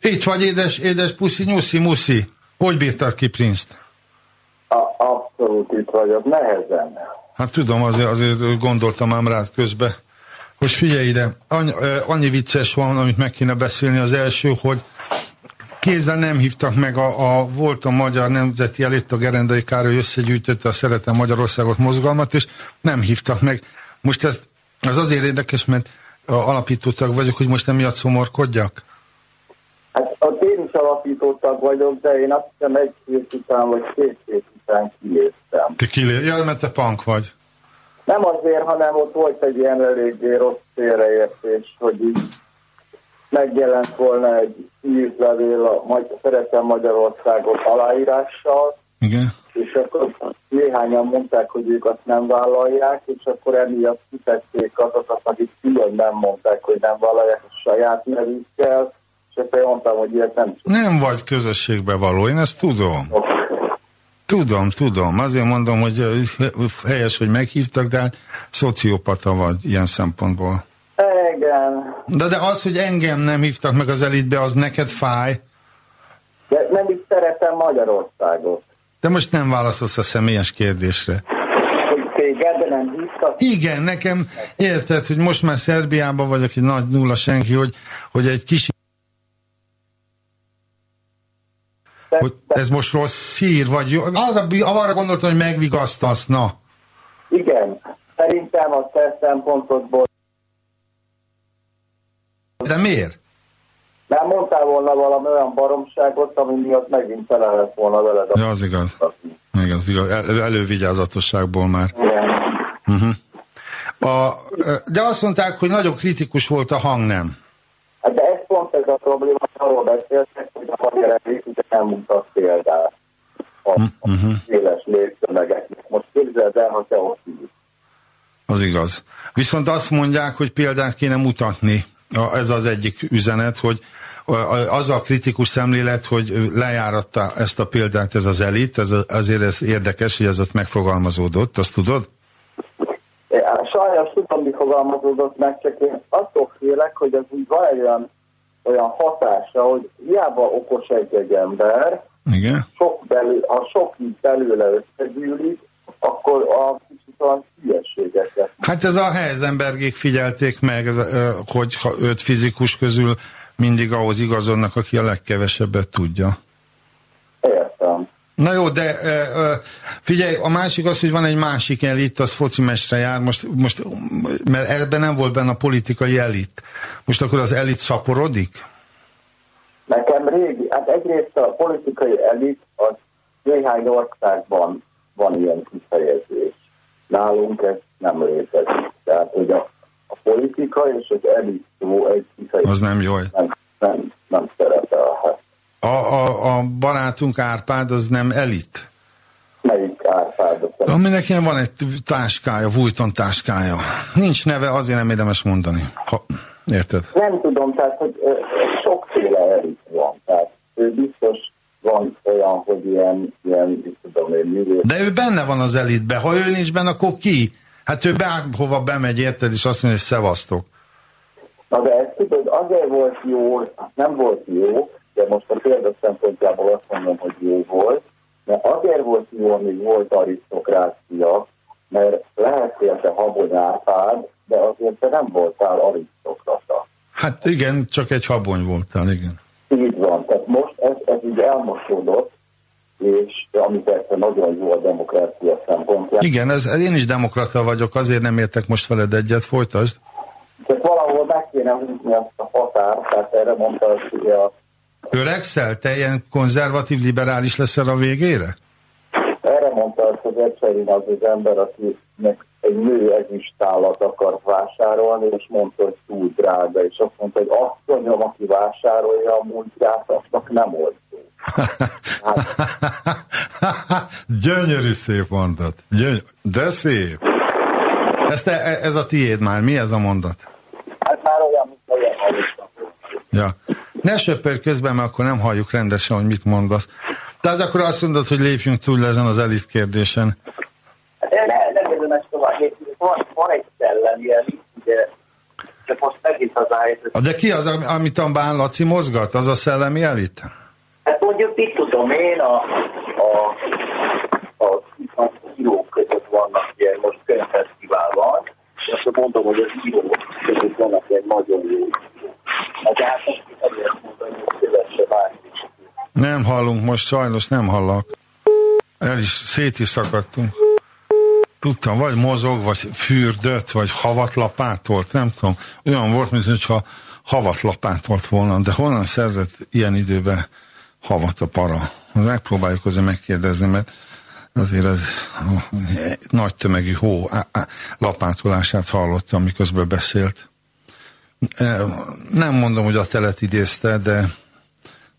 Itt vagy, édes, édes puszi, nyuszi, muszi. Hogy bírtad ki Prince-t? Abszolút itt vagyok, nehezen. Hát tudom, azért, azért gondoltam ám rád közbe, hogy figyelj ide, annyi, annyi vicces van, amit meg kéne beszélni. Az első, hogy kézzel nem hívtak meg a, a volt a Magyar Nemzeti Elit, a Gerendai Károly összegyűjtötte a Szeretem Magyarországot mozgalmat, és nem hívtak meg. Most ez, ez azért érdekes, mert alapítottak vagyok, hogy most nem miatt szomorkodjak. Alapítottak vagyok, de én azt hiszem egy hét után, vagy két hét után kiléptem. Te kiléptem? Ja, mert te punk vagy. Nem azért, hanem ott volt egy ilyen eléggé rossz félreértés, hogy így megjelent volna egy írlevél a Magy- Szeretem Magyarországot aláírással, Igen. és akkor néhányan mondták, hogy ők azt nem vállalják, és akkor emiatt kitették azokat, akik külön nem mondták, hogy nem vállalják a saját nevükkel, mondtam, hogy ilyet nem Nem vagy közösségbe való, én ezt tudom. Tudom, tudom. Azért mondom, hogy helyes, hogy meghívtak, de szociopata vagy ilyen szempontból. Igen. De, de az, hogy engem nem hívtak meg az elitbe, az neked fáj. De nem is szeretem Magyarországot. De most nem válaszolsz a személyes kérdésre. Hogy téged nem hívtak. Igen, nekem érted, hogy most már Szerbiában vagyok egy nagy nulla senki, hogy, hogy egy kis hogy ez most rossz hír, vagy. Arra, arra gondoltam, hogy megvigasztasz, na. Igen, szerintem a te szempontodból De miért? nem mondtál volna valami olyan baromságot, ami miatt megint tele lett volna veled. Ja, az igaz. Igaz, igaz. El, elővigyázatosságból már. Igen. Uh-huh. A, de azt mondták, hogy nagyon kritikus volt a hang, nem? Pont ez a probléma, arról beszéltek, hogy a magyar ugye nem mutat példát a, a uh-huh. éles légtömegeknek. Most képzeld el, ha te ott ülsz. Az igaz. Viszont azt mondják, hogy példát kéne mutatni. A- Ez az egyik üzenet, hogy az a kritikus szemlélet, hogy lejáratta ezt a példát ez az elit, ez a- azért ez érdekes, hogy ez ott megfogalmazódott, azt tudod? Hát Sajnos tudom, mi fogalmazódott meg, csak én attól félek, hogy ez úgy van egy olyan, olyan hatása, hogy hiába okos egy-egy ember, Igen. sok belül, ha sok így belőle összegyűlik, akkor a kicsit olyan hülyeségeket. Hát ez a Heisenbergék figyelték meg, ez a, hogy ha öt fizikus közül mindig ahhoz igazodnak, aki a legkevesebbet tudja. Értem. Na jó, de ö, figyelj, a másik az, hogy van egy másik elit, az focimestre jár, most, most mert ebben nem volt benne a politikai elit. Most akkor az elit szaporodik? Nekem régi, hát egyrészt a politikai elit az néhány országban van ilyen kifejezés. Nálunk ez nem létezik. Tehát, hogy a, a politika és az elit szó egy kifejezés Az nem jó. nem, nem, nem szerepelhet. A, a, a barátunk Árpád az nem elit. Melyik Árpád? Aminek ilyen van egy táskája, Vújton táskája. Nincs neve, azért nem érdemes mondani. Ha, érted? Nem tudom, tehát, hogy sokféle elit van. Tehát ő biztos van olyan, hogy ilyen, ilyen tudom én, művész. De ő benne van az elitbe. Ha ő nincs benne, akkor ki? Hát ő bárhova bemegy, érted, és azt mondja, hogy szevasztok. Na de ezt tudod, azért volt jó, nem volt jó, de most a példa szempontjából azt mondom, hogy jó volt, mert azért volt jó, amíg volt arisztokrácia, mert lehettél te habony Árpád, de azért te nem voltál arisztokrata. Hát igen, csak egy habony voltál, igen. Így van, tehát most ez, ez így elmosódott, és ami persze nagyon jó a demokrácia szempontjából. Igen, ez, én is demokrata vagyok, azért nem értek most veled egyet, folytasd. Tehát valahol meg kéne húzni azt a határt, tehát erre mondta ugye a Öregszel? Te ilyen konzervatív, liberális leszel a végére? Erre mondta azt az egyszerűen az az ember, akinek egy nő ezüstálat akar vásárolni, és mondta, hogy túl drága, és azt mondta, hogy asszonyom, aki vásárolja a múltját, aznak nem olcsó. Gyönyörű szép mondat. Gyöny... De szép. Ez, te, ez a tiéd már. Mi ez a mondat? Hát már olyan, mint olyan Ja. Ne söpörj közben, mert akkor nem halljuk rendesen, hogy mit mondasz. Tehát akkor azt mondod, hogy lépjünk túl ezen az elit kérdésen. Hát ne, nem érdemes tovább. Van, van egy szellem, ilyen, ugye, de most megint az állít. De ki az, amit a Bán Laci mozgat? Az a szellemi elit? Hát mondjuk itt tudom én, a, a, a, a írók között vannak ilyen, most könyvfesztivál van, és azt mondom, hogy az írók között vannak ilyen nagyon jó Hát hát hogy Nem hallunk most, sajnos nem hallak. El is, szét is szakadtunk. Tudtam, vagy mozog, vagy fürdött, vagy havatlapátolt, nem tudom. Olyan volt, mintha havatlapátolt volna, de honnan szerzett ilyen időben havat a para? Megpróbáljuk azért megkérdezni, mert azért ez nagy tömegű hó lapátolását hallottam, miközben beszélt. Nem mondom, hogy a telet idézte, de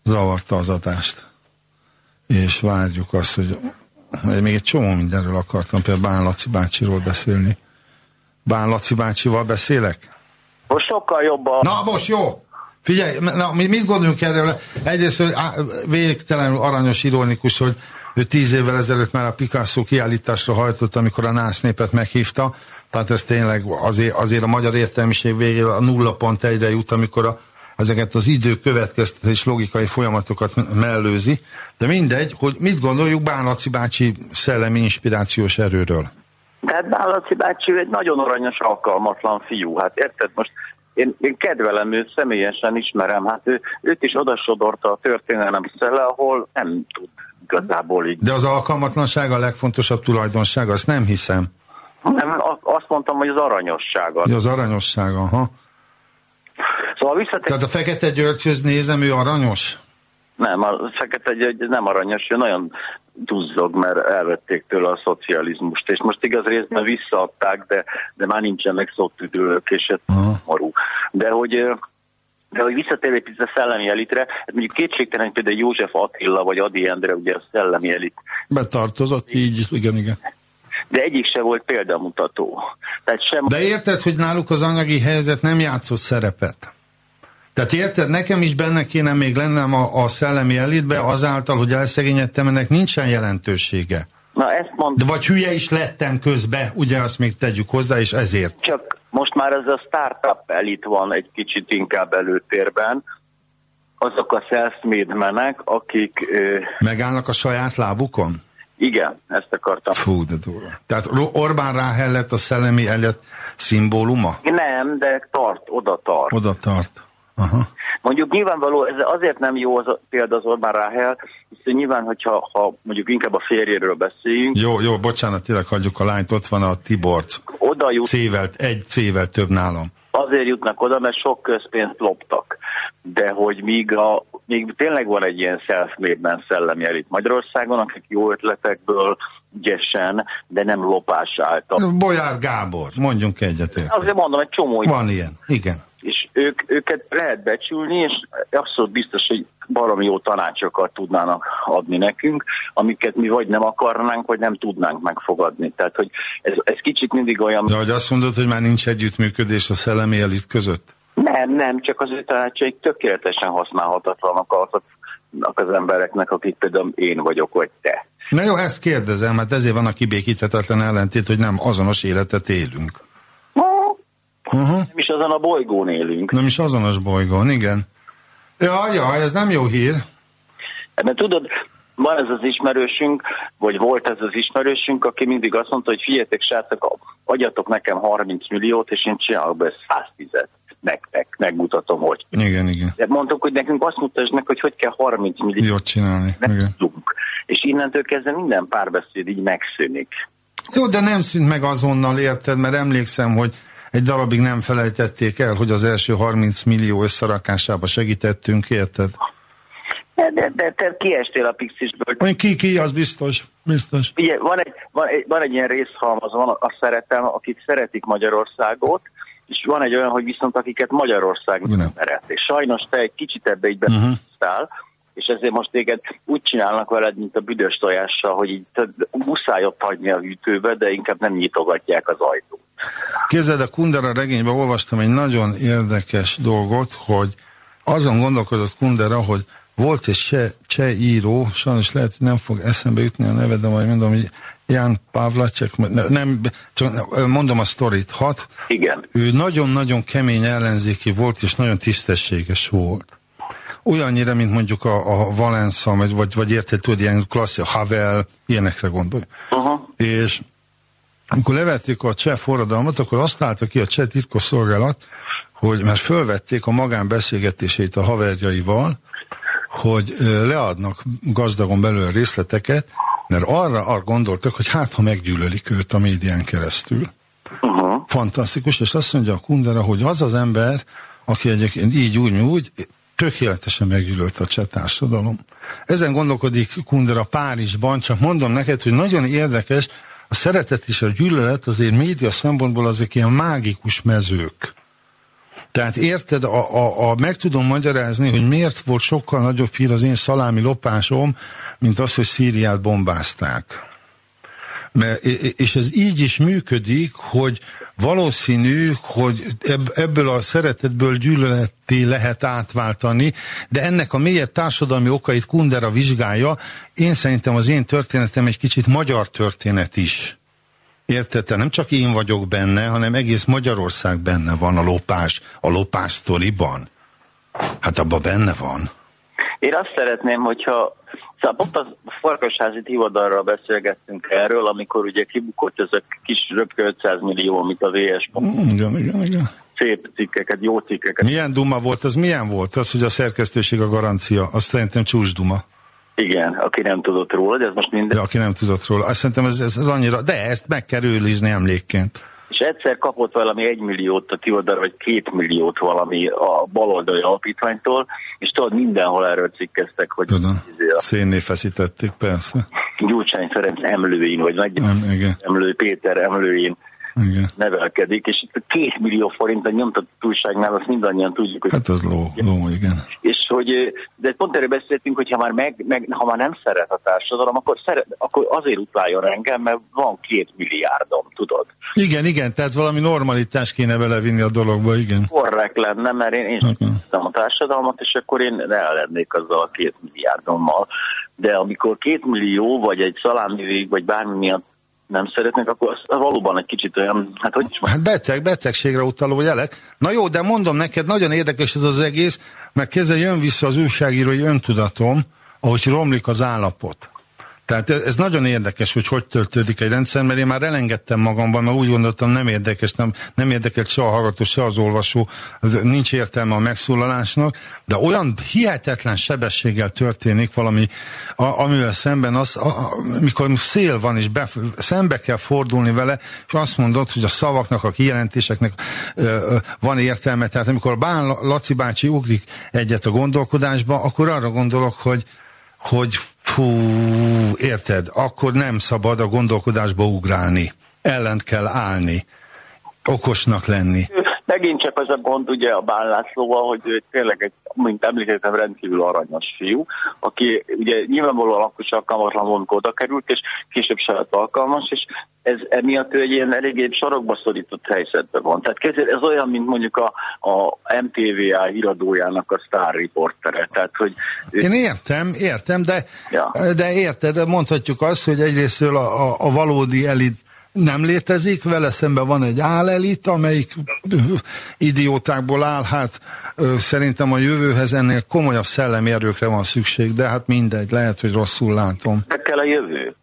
zavarta az adást. És várjuk azt, hogy még egy csomó mindenről akartam, például Bán Laci bácsiról beszélni. Bán Laci bácsival beszélek? Most sokkal jobban. Na, most jó! Figyelj, na, mi mit gondolunk erről? Egyrészt, hogy végtelenül aranyos, ironikus, hogy ő tíz évvel ezelőtt már a Picasso kiállításra hajtott, amikor a nász népet meghívta, tehát ez tényleg azért, azért a magyar értelmiség végére a nulla pont egyre jut, amikor a, ezeket az idő következtetés logikai folyamatokat mellőzi. De mindegy, hogy mit gondoljuk Bálaci bácsi szellemi inspirációs erőről? Tehát Bálaci bácsi egy nagyon aranyos, alkalmatlan fiú. Hát érted most én, én kedvelem őt, személyesen ismerem, hát ő, őt is odasodorta a történelem szele, ahol nem tud igazából így. De az alkalmatlanság a legfontosabb tulajdonság, azt nem hiszem. Nem, azt mondtam, hogy az aranyossága. Ja, az aranyossága, aha. Szóval visszatér... Tehát a Fekete Györgyhöz nézem, ő aranyos? Nem, a Fekete György nem aranyos, ő nagyon duzzog, mert elvették tőle a szocializmust, és most igaz részben visszaadták, de, de már nincsenek szótüdők, és ez marú. De hogy de hogy visszatérve a szellemi elitre, hát mondjuk kétségtelen, például József Attila vagy Adi Endre, ugye a szellemi elit. Betartozott, így, igen, igen de egyik se volt példamutató. Tehát sem... De érted, hogy náluk az anyagi helyzet nem játszott szerepet? Tehát érted, nekem is benne kéne még lennem a, a szellemi elitbe, azáltal, hogy elszegényedtem, ennek nincsen jelentősége. Na ezt mond... De vagy hülye is lettem közbe, ugye azt még tegyük hozzá, és ezért. Csak most már ez a startup elit van egy kicsit inkább előtérben, azok a self-made menek, akik... Megállnak a saját lábukon? Igen, ezt akartam. Fú, de durva. Tehát Orbán Ráhel lett a szellemi elet szimbóluma? Nem, de tart, oda tart. Oda tart. Aha. Mondjuk nyilvánvaló, ez azért nem jó az példa az Orbán Ráhel, hiszen nyilván, hogyha ha mondjuk inkább a férjéről beszéljünk. Jó, jó, bocsánat, tényleg hagyjuk a lányt, ott van a Tiborc. Oda jut. Cével, egy cével több nálam. Azért jutnak oda, mert sok közpénzt loptak. De hogy míg, a, míg tényleg van egy ilyen self-made szellemi elit Magyarországon, akik jó ötletekből ügyesen, de nem lopás által. Bolyár Gábor, mondjunk egyet. Azért mondom, egy csomó. Van ilyen, igen. Ők, őket lehet becsülni, és abszolút biztos, hogy baromi jó tanácsokat tudnának adni nekünk, amiket mi vagy nem akarnánk, vagy nem tudnánk megfogadni. Tehát, hogy ez, ez kicsit mindig olyan... De hogy azt mondod, hogy már nincs együttműködés a szellemi elit között? Nem, nem, csak az ő tanácsaik tökéletesen használhatatlanak azoknak az embereknek, akik például én vagyok, vagy te. Na jó, ezt kérdezem, mert ezért van a kibékíthetetlen ellentét, hogy nem azonos életet élünk. Uh-huh. Nem is azon a bolygón élünk. Nem is azonos bolygón, igen. Ja, ja, ez nem jó hír. Mert tudod, van ez az ismerősünk, vagy volt ez az ismerősünk, aki mindig azt mondta, hogy figyeljetek, srácok, adjatok nekem 30 milliót, és én csinálok be 110-et nektek, megmutatom, hogy. Igen, igen. De mondtuk, hogy nekünk azt mutasd meg, hogy hogy kell 30 milliót Jót csinálni. Igen. Tudunk. És innentől kezdve minden párbeszéd így megszűnik. Jó, de nem szűnt meg azonnal, érted? Mert emlékszem, hogy egy darabig nem felejtették el, hogy az első 30 millió összerakásába segítettünk, érted? De, de, de te kiestél a pixisből. Ki, ki, az biztos. biztos. Ugye, van, egy, van, egy, van egy ilyen részhalmaz, van, azt szeretem, akik szeretik Magyarországot, és van egy olyan, hogy viszont akiket Magyarország nem szeret. És sajnos te egy kicsit ebbe így beszéltál, uh-huh és ezért most téged úgy csinálnak veled, mint a büdös tojással, hogy így muszáj ott hagyni a hűtőbe, de inkább nem nyitogatják az ajtót. Képzeld, a Kundera regényben olvastam egy nagyon érdekes dolgot, hogy azon gondolkodott Kundera, hogy volt egy cseh, cseh író, sajnos lehet, hogy nem fog eszembe jutni a neve, de majd mondom, hogy Jan Pavlacek, nem, csak mondom a sztorit, hat. Igen. Ő nagyon-nagyon kemény ellenzéki volt, és nagyon tisztességes volt. Olyannyira, mint mondjuk a, a Valensa, vagy, vagy, vagy érted, tudod, ilyen klasszik, Havel, ilyenekre gondolj. Uh-huh. És amikor levették a cseh forradalmat, akkor azt állta ki a cseh titkosszolgálat, hogy mert fölvették a magánbeszélgetését a haverjaival, hogy leadnak gazdagon belőle részleteket, mert arra, arra gondoltak, hogy hát, ha meggyűlölik őt a médián keresztül. Uh-huh. Fantasztikus, és azt mondja a Kundera, hogy az az ember, aki egyébként így, úgy, úgy, tökéletesen meggyűlölt a cseh társadalom. Ezen gondolkodik Kundera Párizsban, csak mondom neked, hogy nagyon érdekes, a szeretet és a gyűlölet azért média szempontból azok ilyen mágikus mezők. Tehát érted, a, a, a, meg tudom magyarázni, hogy miért volt sokkal nagyobb hír az én szalámi lopásom, mint az, hogy Szíriát bombázták. És ez így is működik, hogy valószínű, hogy ebből a szeretetből gyűlöleti lehet átváltani, de ennek a mélyebb társadalmi okait Kundera vizsgálja. Én szerintem az én történetem egy kicsit magyar történet is. Érted? Nem csak én vagyok benne, hanem egész Magyarország benne van a lopás, a lopás. Hát abban benne van. Én azt szeretném, hogyha Szóval pont a Farkasházi Tivadalral beszélgettünk erről, amikor ugye kibukott ez a kis röpke 500 millió, amit a VS mm, igen, igen, igen. szép cikkeket, jó cikkeket. Milyen duma volt? Az milyen volt? Az, hogy a szerkesztőség a garancia. Azt szerintem csúcsduma. Igen, aki nem tudott róla, de ez most minden... De aki nem tudott róla. Azt szerintem ez, ez, ez annyira... De ezt meg kell őlizni emlékként és egyszer kapott valami egy milliót a Tivadar, vagy két milliót valami a baloldali alapítványtól, és tudod, mindenhol erről cikkeztek, hogy... Tudom, izé szénné feszítették, persze. Gyurcsány Ferenc emlőin, vagy nagy emlő Péter emlőin igen. nevelkedik, és itt két millió forint a nyomtatott újságnál, azt mindannyian tudjuk. Hogy hát az ló, ló, igen. És hogy, de pont erről beszéltünk, hogy ha már, meg, meg, ha már nem szeret a társadalom, akkor, szeret, akkor azért utáljon engem, mert van két milliárdom, tudod. Igen, igen, tehát valami normalitás kéne belevinni a dologba, igen. Korrekt lenne, mert én, én okay. a társadalmat, és akkor én ne lennék azzal a két milliárdommal. De amikor két millió, vagy egy szalámi vagy bármi miatt nem szeretnek, akkor az valóban egy kicsit olyan, hát hogy is Hát beteg, betegségre utaló jelek. Na jó, de mondom neked, nagyon érdekes ez az egész, mert kezdve jön vissza az újságírói öntudatom, ahogy romlik az állapot. Tehát ez nagyon érdekes, hogy hogy töltődik egy rendszer, mert én már elengedtem magamban, mert úgy gondoltam, nem érdekes, nem, nem érdekelt se a hallgató, se az olvasó, nincs értelme a megszólalásnak, de olyan hihetetlen sebességgel történik valami, a, amivel szemben az, a, a, mikor szél van, és be, szembe kell fordulni vele, és azt mondod, hogy a szavaknak, a kijelentéseknek ö, ö, van értelme. Tehát amikor Bán Laci bácsi ugrik egyet a gondolkodásba, akkor arra gondolok, hogy hogy fú, érted, akkor nem szabad a gondolkodásba ugrálni. Ellent kell állni. Okosnak lenni. Megint csak az a gond ugye a Bán Lászlóval, hogy ő tényleg egy, mint említettem, rendkívül aranyos fiú, aki ugye nyilvánvalóan akkor is alkalmatlanul oda került, és később se lett alkalmas, és ez emiatt ő egy ilyen eléggé sorokba szorított helyzetben van. Tehát kezdet, ez olyan, mint mondjuk a, a MTVA híradójának a sztár riportere. Tehát, hogy Én értem, értem, de, ja. de érted, mondhatjuk azt, hogy egyrésztől a, a, a valódi elit nem létezik, vele szemben van egy álelit, amelyik idiótákból áll, hát szerintem a jövőhez ennél komolyabb szellemi erőkre van szükség, de hát mindegy, lehet, hogy rosszul látom. Meg kell a jövő.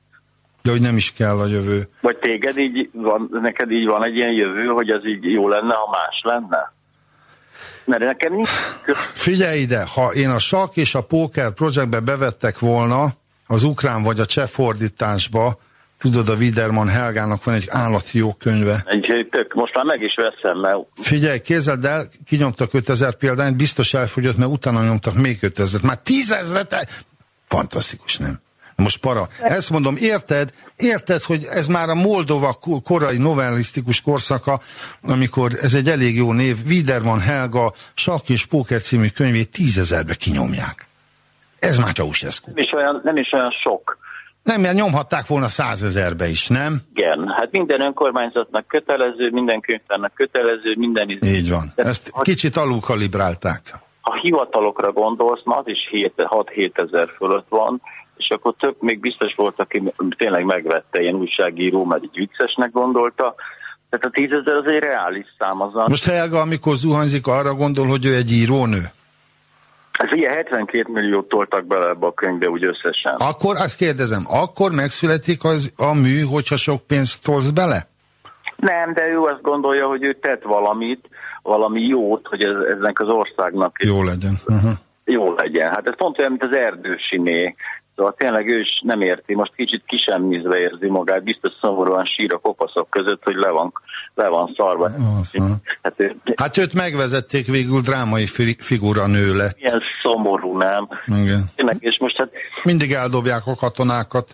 De hogy nem is kell a jövő. Vagy téged így van, neked így van egy ilyen jövő, hogy az így jó lenne, ha más lenne? Mert nekem nincs... Figyelj ide, ha én a sak és a póker projektbe bevettek volna, az ukrán vagy a cseh fordításba, Tudod, a Widerman Helgának van egy állati jó könyve. Egy, tök, most már meg is veszem, mert... Figyelj, kézzel, el, kinyomtak 5000 példányt, biztos elfogyott, mert utána nyomtak még 5000 Már tízezret, fantasztikus, nem? Most para. Ezt mondom, érted, érted, hogy ez már a Moldova korai novellisztikus korszaka, amikor ez egy elég jó név, Widerman Helga, Sak és Póker című könyvét tízezerbe kinyomják. Ez már Ceausescu. Nem is olyan, nem is olyan sok. Nem, mert nyomhatták volna százezerbe is, nem? Igen, hát minden önkormányzatnak kötelező, minden könyvtárnak kötelező, minden... Így van. De Ezt ha, kicsit alul kalibrálták. Ha hivatalokra gondolsz, na az is 6-7 ezer fölött van, és akkor több még biztos volt, aki tényleg megvette, ilyen újságíró, mert egy viccesnek gondolta, tehát a tízezer az egy reális szám. Az Most Helga, amikor zuhanzik, arra gondol, hogy ő egy írónő? Ez ilyen 72 milliót toltak bele ebbe a könyvbe úgy összesen. Akkor azt kérdezem, akkor megszületik az a mű, hogyha sok pénzt tolsz bele? Nem, de ő azt gondolja, hogy ő tett valamit, valami jót, hogy ez, eznek az országnak jó legyen. Uh -huh. Jó legyen. Hát ez pont olyan, mint az erdősiné. Szóval tényleg ő is nem érti, most kicsit kisemmizve érzi magát, biztos szomorúan sír a kopaszok között, hogy le van, le van szarva. Hát, ő, hát őt megvezették végül drámai figura nő lett. Ilyen szomorú, nem? Igen. Tényleg, és most hát... Mindig eldobják a katonákat.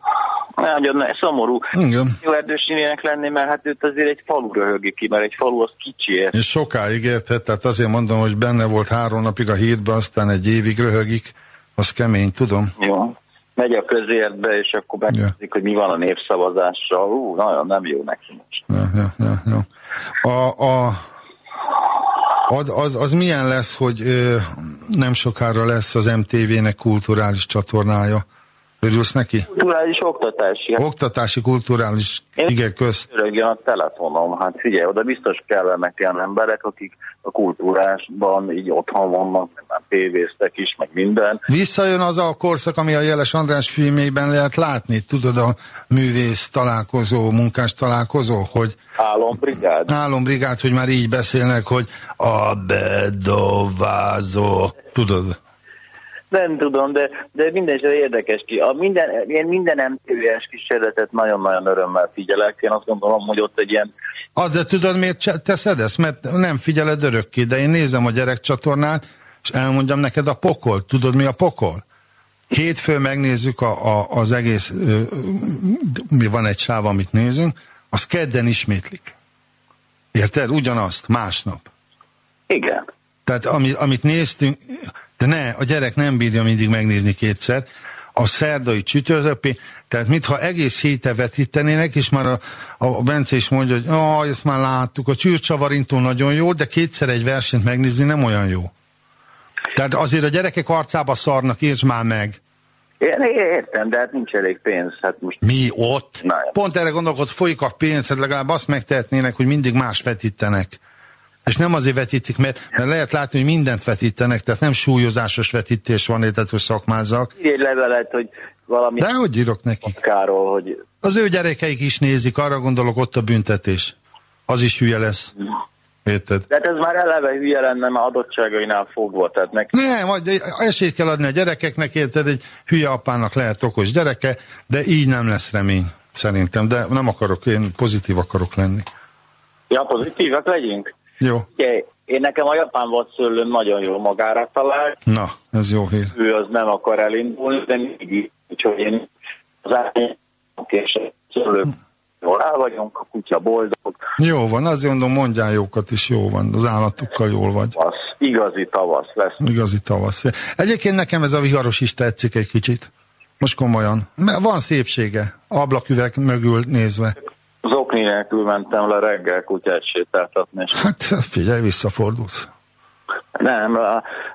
Nagyon ne, szomorú. Igen. Jó erdősinének lenni, mert hát őt azért egy falu röhögi ki, mert egy falu az kicsi. És sokáig érted, tehát azért mondom, hogy benne volt három napig a hétben, aztán egy évig röhögik, az kemény, tudom. Jó megy a közértbe, és akkor megkérdezik, ja. hogy mi van a népszavazással. Ú, nagyon nem jó neki most. Ja, ja, ja, ja. A, a, az, az, az milyen lesz, hogy ö, nem sokára lesz az MTV-nek kulturális csatornája? Örülsz neki? Kulturális oktatási. Oktatási, kulturális, Én igen, köz. Örögjön a telefonom, hát figyelj, oda biztos kellenek ilyen emberek, akik a kultúrásban így otthon vannak, már tévéztek is, meg minden. Visszajön az a korszak, ami a Jeles András filmében lehet látni, tudod, a művész találkozó, munkás találkozó, hogy... Álombrigád. Álombrigád, hogy már így beszélnek, hogy a bedovázó, tudod? Nem tudom, de, de minden érdekes ki. A minden, én minden MTV-es kísérletet nagyon-nagyon örömmel figyelek. Én azt gondolom, hogy ott egy ilyen... Az, de tudod, miért teszed ezt? Mert nem figyeled örökké, de én nézem a gyerekcsatornát, és elmondjam neked a pokol. Tudod, mi a pokol? Hétfő megnézzük a, a, az egész, ö, mi van egy sáv, amit nézünk, az kedden ismétlik. Érted? Ugyanazt, másnap. Igen. Tehát ami, amit néztünk, de ne, a gyerek nem bírja mindig megnézni kétszer. A szerdai csütörtöpi, tehát mintha egész héten vetítenének, és már a, a Bence is mondja, hogy ah, ezt már láttuk, a csűrcsavarintó nagyon jó, de kétszer egy versenyt megnézni nem olyan jó. Tehát azért a gyerekek arcába szarnak, értsd már meg. Én értem, de hát nincs elég pénz. Hát most... Mi ott? Na, Pont erre gondolok, hogy folyik a pénz, hát legalább azt megtehetnének, hogy mindig más vetítenek. És nem azért vetítik, mert, mert lehet látni, hogy mindent vetítenek, tehát nem súlyozásos vetítés van, tehát hogy szakmázzak. Írj egy levelet, hogy valami... De hogy írok nekik? Káról, hogy... Az ő gyerekeik is nézik, arra gondolok, ott a büntetés. Az is hülye lesz. Érted? Tehát ez már eleve hülye lenne, mert adottságainál fogva. Tehát meg... Nem, majd esélyt kell adni a gyerekeknek, érted? Egy hülye apának lehet okos gyereke, de így nem lesz remény, szerintem. De nem akarok, én pozitív akarok lenni. Ja, pozitívak legyünk? Jó. Én nekem a japán vadszőlőm nagyon jó magára talált. Na, ez jó hír. Ő az nem akar elindulni, de mindig, úgyhogy én az és a szőlők jól el vagyunk, a kutya boldog. Jó van, azért mondom, mondjál jókat is, jó van, az állatukkal jól vagy. Az igazi tavasz lesz. Igazi tavasz. Egyébként nekem ez a viharos is tetszik egy kicsit. Most komolyan. Mert van szépsége, ablaküveg mögül nézve. Zokni nélkül mentem le reggel kutyát sétáltatni. Hát figyelj, visszafordulsz. Nem,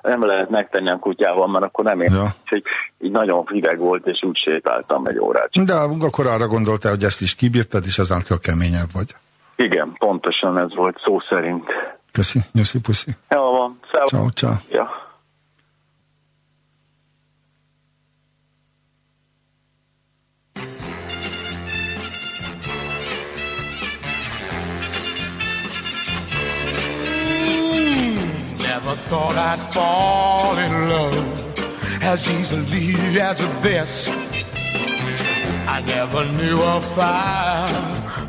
nem lehet megtenni a kutyával, mert akkor nem értem. Ja. Így, így nagyon fideg volt, és úgy sétáltam egy órát. De akkor arra gondoltál, hogy ezt is kibírtad, és ezáltal keményebb vagy. Igen, pontosan ez volt szó szerint. Köszi, nyuszi, puszi. Jó van, Ciao, ciao. Ja. Never thought I'd fall in love as easily as this. I never knew a fire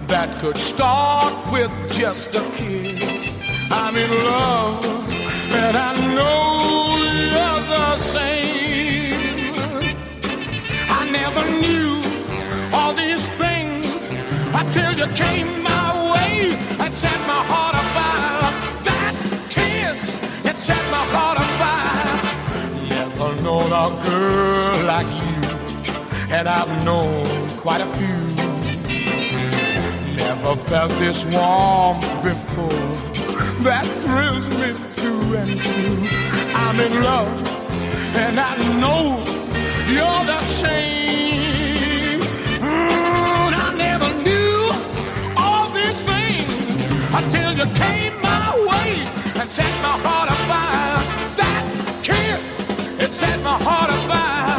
that could start with just a kiss. I'm in love, and I know you're the same. I never knew all these things until you came known a girl like you, and I've known quite a few. Never felt this warm before. That thrills me through and through. I'm in love, and I know you're the same. Mm, I never knew all these things until you came my way and set my heart afire. That set my heart afire.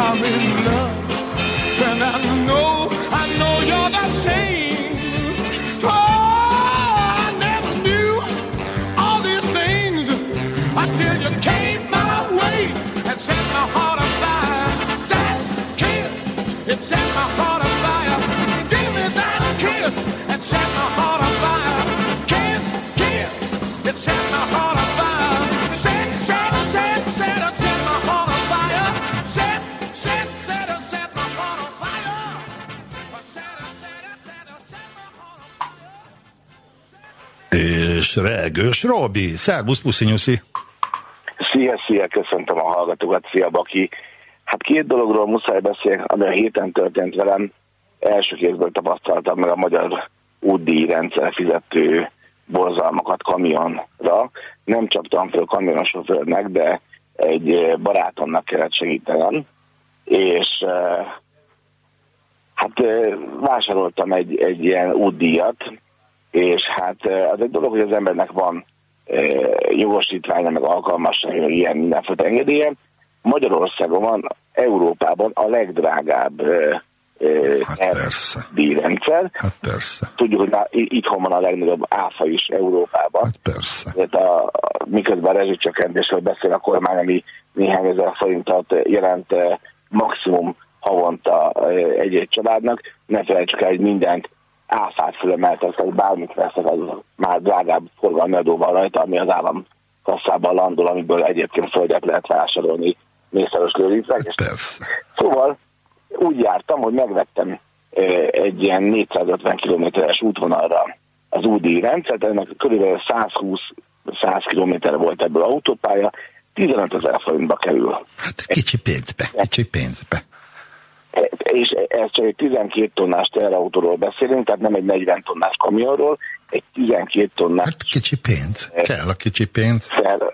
I'm in love, and I know, I know you're the same. Oh, I never knew all these things until you came my way and set my heart afire. That kiss, it set my Regős Robi, szervusz, puszi nyuszi. Szia, szia, köszöntöm a hallgatókat, szia Baki. Hát két dologról muszáj beszélni, ami a héten történt velem. Első kézből tapasztaltam meg a magyar útdíj rendszer fizető borzalmakat kamionra. Nem csaptam föl kamionsofőrnek, de egy eh, barátomnak kellett segítenem. És eh, hát eh, vásároltam egy, egy ilyen útdíjat, és hát eh, az egy dolog, hogy az embernek van eh, jogosítványa, meg alkalmassága, ilyen mindenféle engedélye. Magyarországon van Európában a legdrágább eh, hát díjrendszer. Hát persze. Tudjuk, hogy itthon van a legnagyobb áfa is Európában. Hát persze. Tehát a, miközben a rezsicsökkentésről beszél a kormány, ami néhány ezer forintot jelent maximum havonta egy-egy családnak, ne felejtsük el, hogy mindent áfát fölemeltek, tehát bármit veszek, az már drágább forgalmi adóval rajta, ami az állam kasszában landol, amiből egyébként földet lehet vásárolni mészáros lőrincek. Persze. Szóval úgy jártam, hogy megvettem egy ilyen 450 kilométeres útvonalra az UDI rendszert, ennek körülbelül 120-100 kilométer volt ebből autópálya, 15 ezer forintba kerül. Hát kicsi pénzbe, kicsi pénzbe. És ez csak egy 12 tonnás teherautóról beszélünk, tehát nem egy 40 tonnás kamionról, egy 12 tonnás Hát kicsi pénz. Kell a kicsi pénz. fel.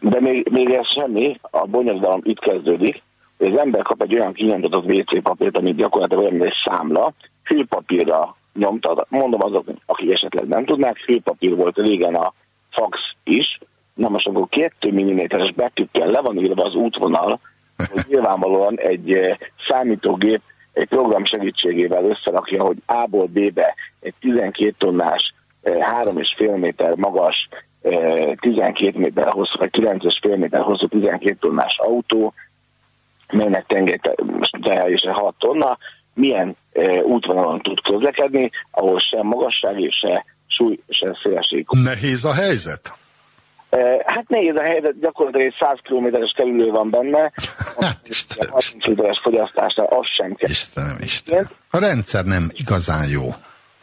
De még, még ez semmi, a bonyodalom itt kezdődik, hogy az ember kap egy olyan kinyomtatott WC papírt, amit gyakorlatilag olyan, mint egy számla, fülpapírra nyomtat, mondom azok, akik esetleg nem tudnák, fülpapír volt régen a fax is, na most akkor 2 mm-es betűkkel le van írva az útvonal, hogy nyilvánvalóan egy eh, számítógép egy program segítségével összerakja, hogy A-ból B-be egy 12 tonnás, eh, 3,5 méter magas, eh, 12 méter hosszú, vagy 9,5 méter hosszú 12 tonnás autó, melynek tengerése 6 tonna, milyen útvonalon tud közlekedni, ahol sem magasság, és se súly, se szélesség. Nehéz a helyzet? E, hát nehéz a helyzet, gyakorlatilag egy 100 kilométeres kerülő van benne, hát, 30 literes fogyasztásnál az sem kell. Istenem, Istenem. A rendszer nem igazán jó.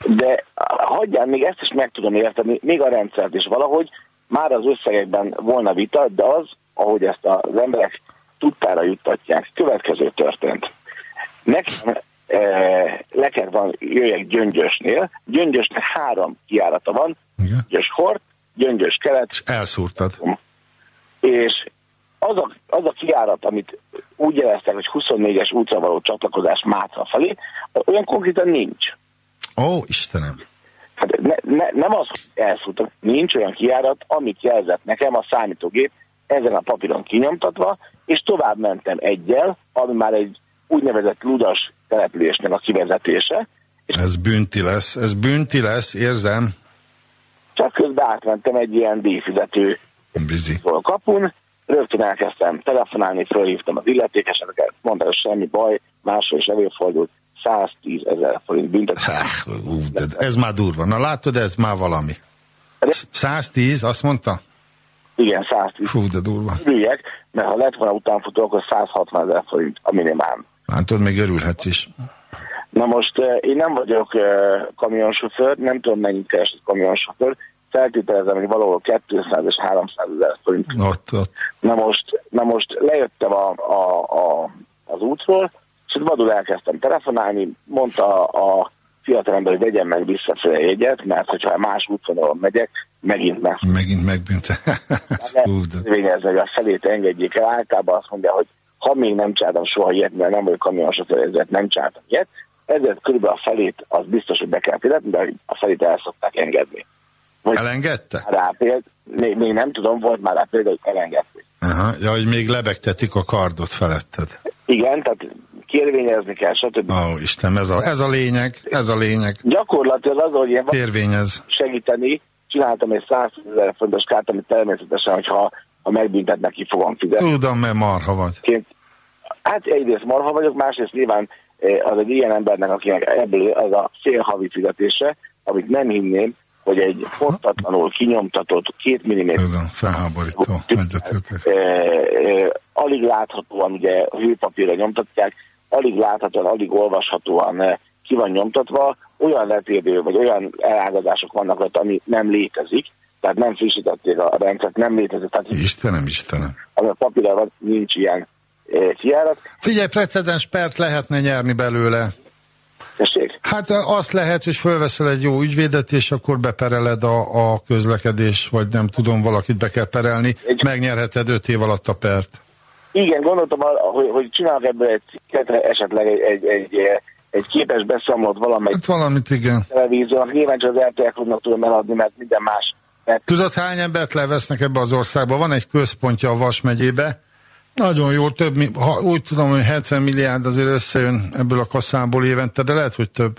De hagyján, még ezt is meg tudom érteni, még a rendszert is valahogy, már az összegekben volna vita, de az, ahogy ezt az emberek tudtára juttatják, következő történt. Nekem e, leket van, jöjjek Gyöngyösnél, Gyöngyösnek három kiárata van, Gyöngyös Hort, Gyöngyös Kelet. És elszúrtad. És az a, az a kiárat, amit úgy jeleztek, hogy 24-es útra való csatlakozás Mátra felé, olyan konkrétan nincs. Ó, Istenem. Hát ne, ne, nem az, hogy elszúrtak, nincs olyan kiárat, amit jelzett nekem a számítógép ezen a papíron kinyomtatva, és tovább mentem egyel, ami már egy úgynevezett ludas településnek a kivezetése. Ez bünti lesz, ez bünti lesz, érzem. Átmentem egy ilyen díjfizető Bizi. kapun, rögtön elkezdtem telefonálni, fölhívtam az illetékeseket, mondta, hogy semmi baj, másról is előfordult, 110 ezer forint büntetés. ez már durva. Na látod, ez már valami. 110, azt mondta? Igen, 110. Fú, de durva. Üljek, mert ha lett volna utánfutó, akkor 160 ezer forint a minimál. Látod, még örülhetsz is. Na most én nem vagyok kamionsofőr, nem tudom mennyit keres egy kamionsofőr, feltételezem, hogy valahol 200 és 300 ezer forint. Ott, ott. Na most, na most lejöttem a, a, a, az útról, és vadul elkezdtem telefonálni, mondta a fiatalember, hogy vegyem meg visszafele jegyet, mert hogyha más útvonalon megyek, megint meg. Megint megbünte. Vényezni, hogy a felét engedjék el. Általában azt mondja, hogy ha még nem csináltam soha ilyet, mert nem vagyok kamionsofőr, ezért nem csináltam ilyet, ezért körülbelül a felét az biztos, hogy be kell fizetni, de a felét el szokták engedni. Vagy Elengedte? Rá péld, még, még nem tudom, volt már rá példa, hogy elengedték. Aha, ja, hogy még lebegtetik a kardot feletted. Igen, tehát kérvényezni kell, stb. Ó, oh, Isten, ez a, ez a lényeg, ez a lényeg. Gyakorlatilag az, hogy én Érvényez. segíteni, csináltam egy 100 ezer fontos kárt, amit természetesen, hogyha ha megbüntetnek, ki fogom fizetni. Tudom, mert marha vagy. Ként, hát egyrészt marha vagyok, másrészt nyilván eh, az egy ilyen embernek, akinek ebből az a fél havi fizetése, amit nem hinném, hogy egy fosztatlanul kinyomtatott két milliméter... Tudom, felháborító, egyetértek. E, e, alig láthatóan ugye hőpapírra nyomtatják, alig láthatóan, alig olvashatóan e, ki van nyomtatva, olyan letérő, vagy olyan elágazások vannak ott, ami nem létezik, tehát nem frissítették a rendszert, nem létezik. Tehát Istenem, Istenem. Ami a papírra nincs ilyen kijárat. Figyelj, precedens pert lehetne nyerni belőle. Tessék? Hát azt lehet, hogy fölveszel egy jó ügyvédet, és akkor bepereled a, a közlekedés, vagy nem tudom, valakit be kell perelni, egy... megnyerheted öt év alatt a pert. Igen, gondoltam, hogy, hogy csinálok ebből egy cikket, esetleg egy, egy, egy, egy képes beszámolót valamelyik hát valamit, igen. televíziónak. Nyilván csak az RTL klubnak tudom eladni, mert minden más. Mert... Tudod, hány embert levesznek ebbe az országba? Van egy központja a Vas megyébe, nagyon jó, több, ha úgy tudom, hogy 70 milliárd azért összejön ebből a kasszából évente, de lehet, hogy több.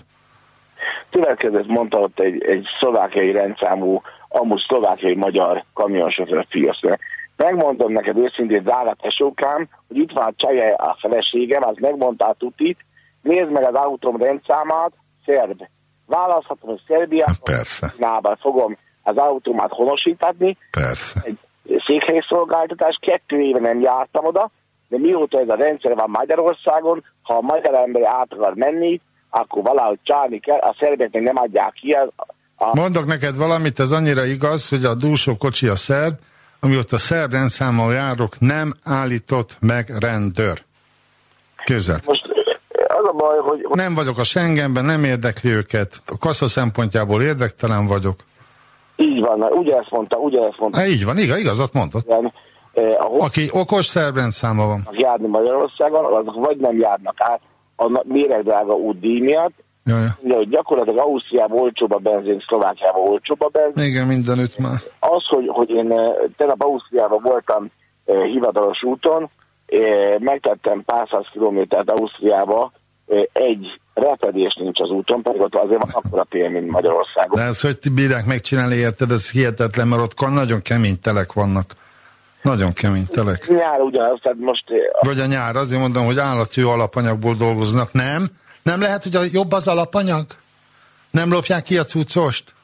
Következett mondta ott egy, egy szlovákiai rendszámú, amúgy szlovákiai magyar kamionsofőr fiaszra. Megmondom neked őszintén, drága tesókám, hogy itt van a csaja a feleségem, az megmondta a tutit, nézd meg az autóm rendszámát, szerb. Választhatom, hogy Szerbiában, Persze. fogom az autómat honosítatni. Persze. Egy székhelyszolgáltatás, kettő éve nem jártam oda, de mióta ez a rendszer van Magyarországon, ha a magyar ember át akar menni, akkor valahogy csárni kell, a szerbeknek nem adják ki. A, a... Mondok neked valamit, ez annyira igaz, hogy a dúsó kocsi a szerb, ami ott a szerb rendszámmal járok, nem állított meg rendőr. Között. Most az a baj, hogy... Nem vagyok a Schengenben, nem érdekli őket. A kassa szempontjából érdektelen vagyok. Így van, ugye ezt mondta, ugye ezt mondta. Há, így van, igaz, igazat mondott. Igen, eh, ahol Aki okos szerbrendszáma van. Járni Magyarországon, azok vagy nem járnak át a méregdrága útdíj miatt, Ja, ja. Ugye, hogy gyakorlatilag Ausztriában olcsóbb a benzin, Szlovákiában olcsóbb a benzin. Igen, mindenütt már. Az, hogy, hogy én eh, tegnap Ausztriában voltam eh, hivatalos úton, eh, megtettem pár száz kilométert Ausztriába, eh, egy repedés nincs az úton, pedig ott azért van akkora tél, mint Magyarországon. De ez hogy ti bírják megcsinálni, érted? Ez hihetetlen, mert ott nagyon kemény telek vannak. Nagyon kemény telek. Nyár ugyanaz, tehát most... Vagy a nyár, azért mondom, hogy állatű alapanyagból dolgoznak. Nem? Nem lehet, hogy a jobb az alapanyag? Nem lopják ki a cuccost?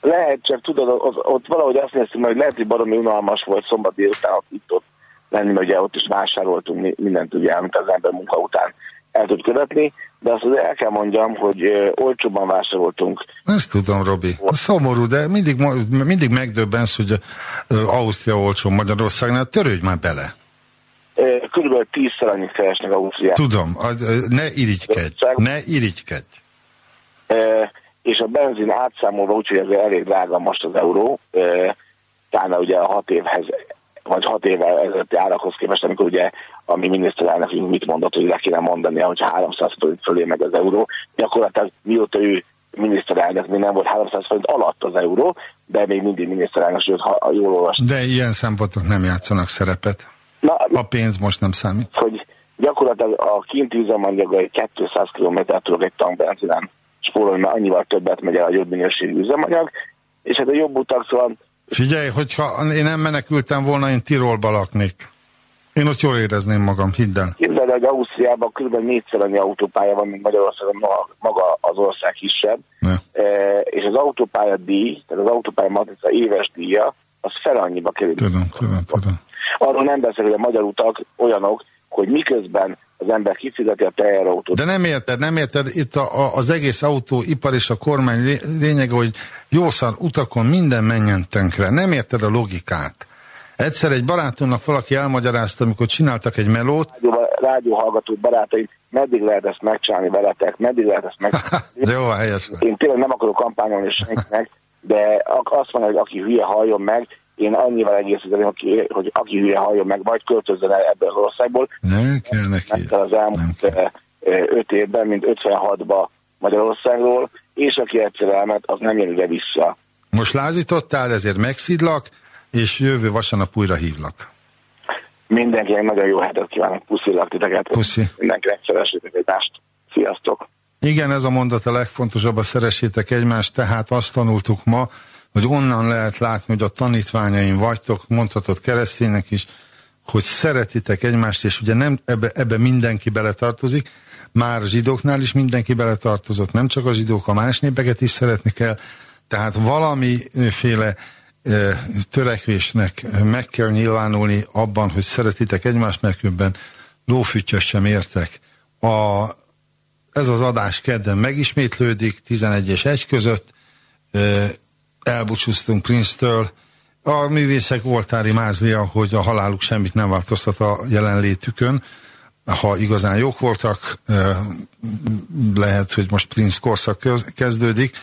Lehet, csak tudod, ott, ott valahogy azt néztünk, hogy lehet, hogy baromi unalmas volt szombat délután ott itt ott lenni, mert ugye ott is vásároltunk mindent, ugye, amit az ember munka után el tud követni, de azt azért el kell mondjam, hogy olcsóbban vásároltunk. Ezt tudom, Robi. Szomorú, de mindig, mindig megdöbbensz, hogy Ausztria olcsó Magyarországnál. Törődj már bele. Körülbelül tízszer annyit keresnek Ausztriát. Tudom, az, ne irigykedj, ne irigykedj. És a benzin átszámolva, úgyhogy ez elég drága most az euró, talán ugye a hat évhez vagy hat évvel ezelőtti árakhoz képest, amikor ugye a mi miniszterelnökünk mit mondott, hogy le kéne mondani, hogyha 300 forint fölé meg az euró. Gyakorlatilag mióta ő miniszterelnök még nem volt 300 forint alatt az euró, de még mindig miniszterelnök, sőt, ha jól olvastam. De ilyen szempontok nem játszanak szerepet. Na, a pénz most nem számít. Hogy gyakorlatilag a kinti üzemanyagai 200 km-t tudok egy tankbenzinen spórolni, mert annyival többet megy el a jobb minőségű üzemanyag, és hát a jobb utak, szóval Figyelj, hogyha én nem menekültem volna, én Tirolba laknék. Én ott jól érezném magam, hidd el. Hidd el, hogy Ausztriában kb. négyszer annyi autópálya van, mint Magyarországon maga az ország kisebb. E, és az autópálya díj, tehát az autópálya matrica éves díja, az fel annyiba kerül. Tudom, tudom, tudom. Arról nem beszél, hogy a magyar utak olyanok, hogy miközben az ember kifizeti a teherautót. De nem érted, nem érted, itt a, a, az egész autóipar és a kormány lényege, hogy jószar utakon minden menjen tönkre. Nem érted a logikát. Egyszer egy barátomnak valaki elmagyarázta, amikor csináltak egy melót. Rádió, rádióhallgató barátaim, meddig lehet ezt megcsinálni veletek, meddig lehet ezt megcsinálni. Jó, helyes. Én tényleg nem akarok kampányolni senkinek, de azt mondja, hogy aki hülye halljon meg, én annyival egészíteném, hogy, hogy aki hülye halljon meg, vagy költözzen el ebből az országból. Nem kell neki. Az elmúlt eh, eh, öt évben, mint 56-ba Magyarországról, és aki egyszer elment, az nem jön ide vissza. Most lázítottál, ezért megszidlak, és jövő vasárnap újra hívlak. Mindenkinek nagyon jó hetet kívánok, puszilak titeket. Puszi. Mindenkinek szeressétek egymást. Sziasztok! Igen, ez a mondat a legfontosabb, a szeressétek egymást, tehát azt tanultuk ma, hogy onnan lehet látni, hogy a tanítványaim vagytok, mondhatod kereszténynek is, hogy szeretitek egymást, és ugye nem ebbe, ebbe mindenki beletartozik, már a zsidóknál is mindenki beletartozott, nem csak a zsidók, a más népeket is szeretni kell, tehát valamiféle e, törekvésnek meg kell nyilvánulni abban, hogy szeretitek egymást, mert különben lófütyös sem értek. A, ez az adás kedden megismétlődik, 11 és 1 között, e, elbúcsúztunk Prince-től. A művészek voltári mázlia, hogy a haláluk semmit nem változtat a jelenlétükön. Ha igazán jók voltak, lehet, hogy most Prince korszak kezdődik,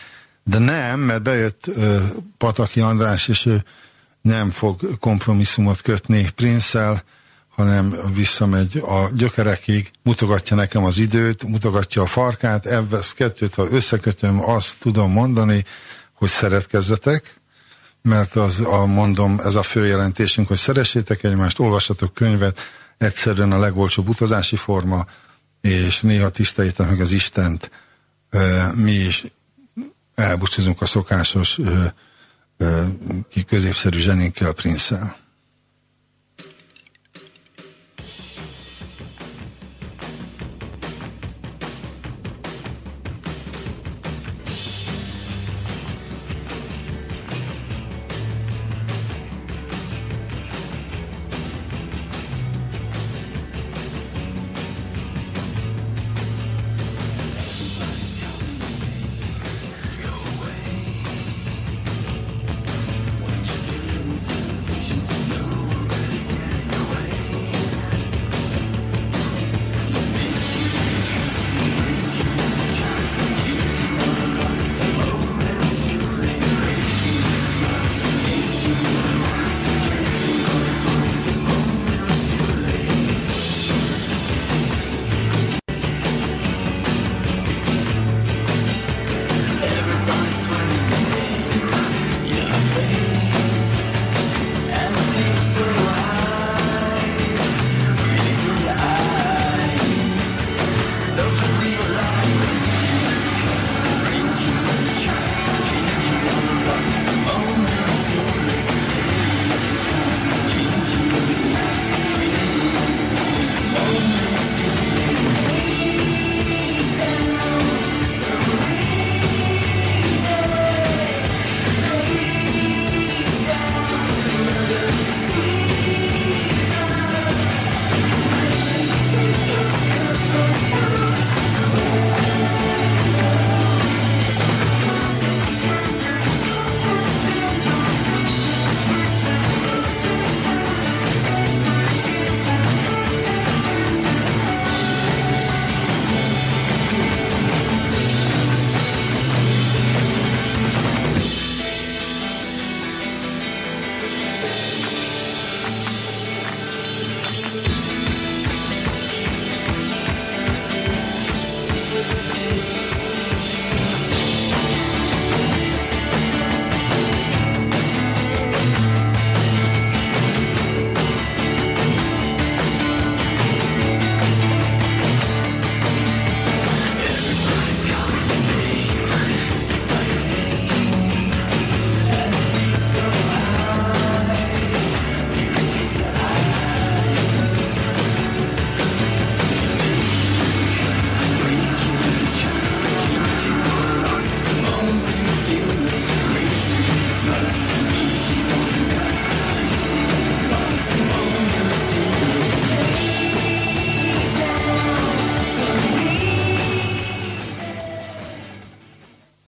de nem, mert bejött Pataki András, és ő nem fog kompromisszumot kötni prince hanem visszamegy a gyökerekig, mutogatja nekem az időt, mutogatja a farkát, Evvesz kettőt, ha összekötöm, azt tudom mondani, hogy szeretkezzetek, mert az a, mondom, ez a fő jelentésünk, hogy szeressétek egymást, olvassatok könyvet, egyszerűen a legolcsóbb utazási forma, és néha tiszteljétek meg az Istent, mi is elbúcsúzunk a szokásos középszerű zsenénkkel, prinszel.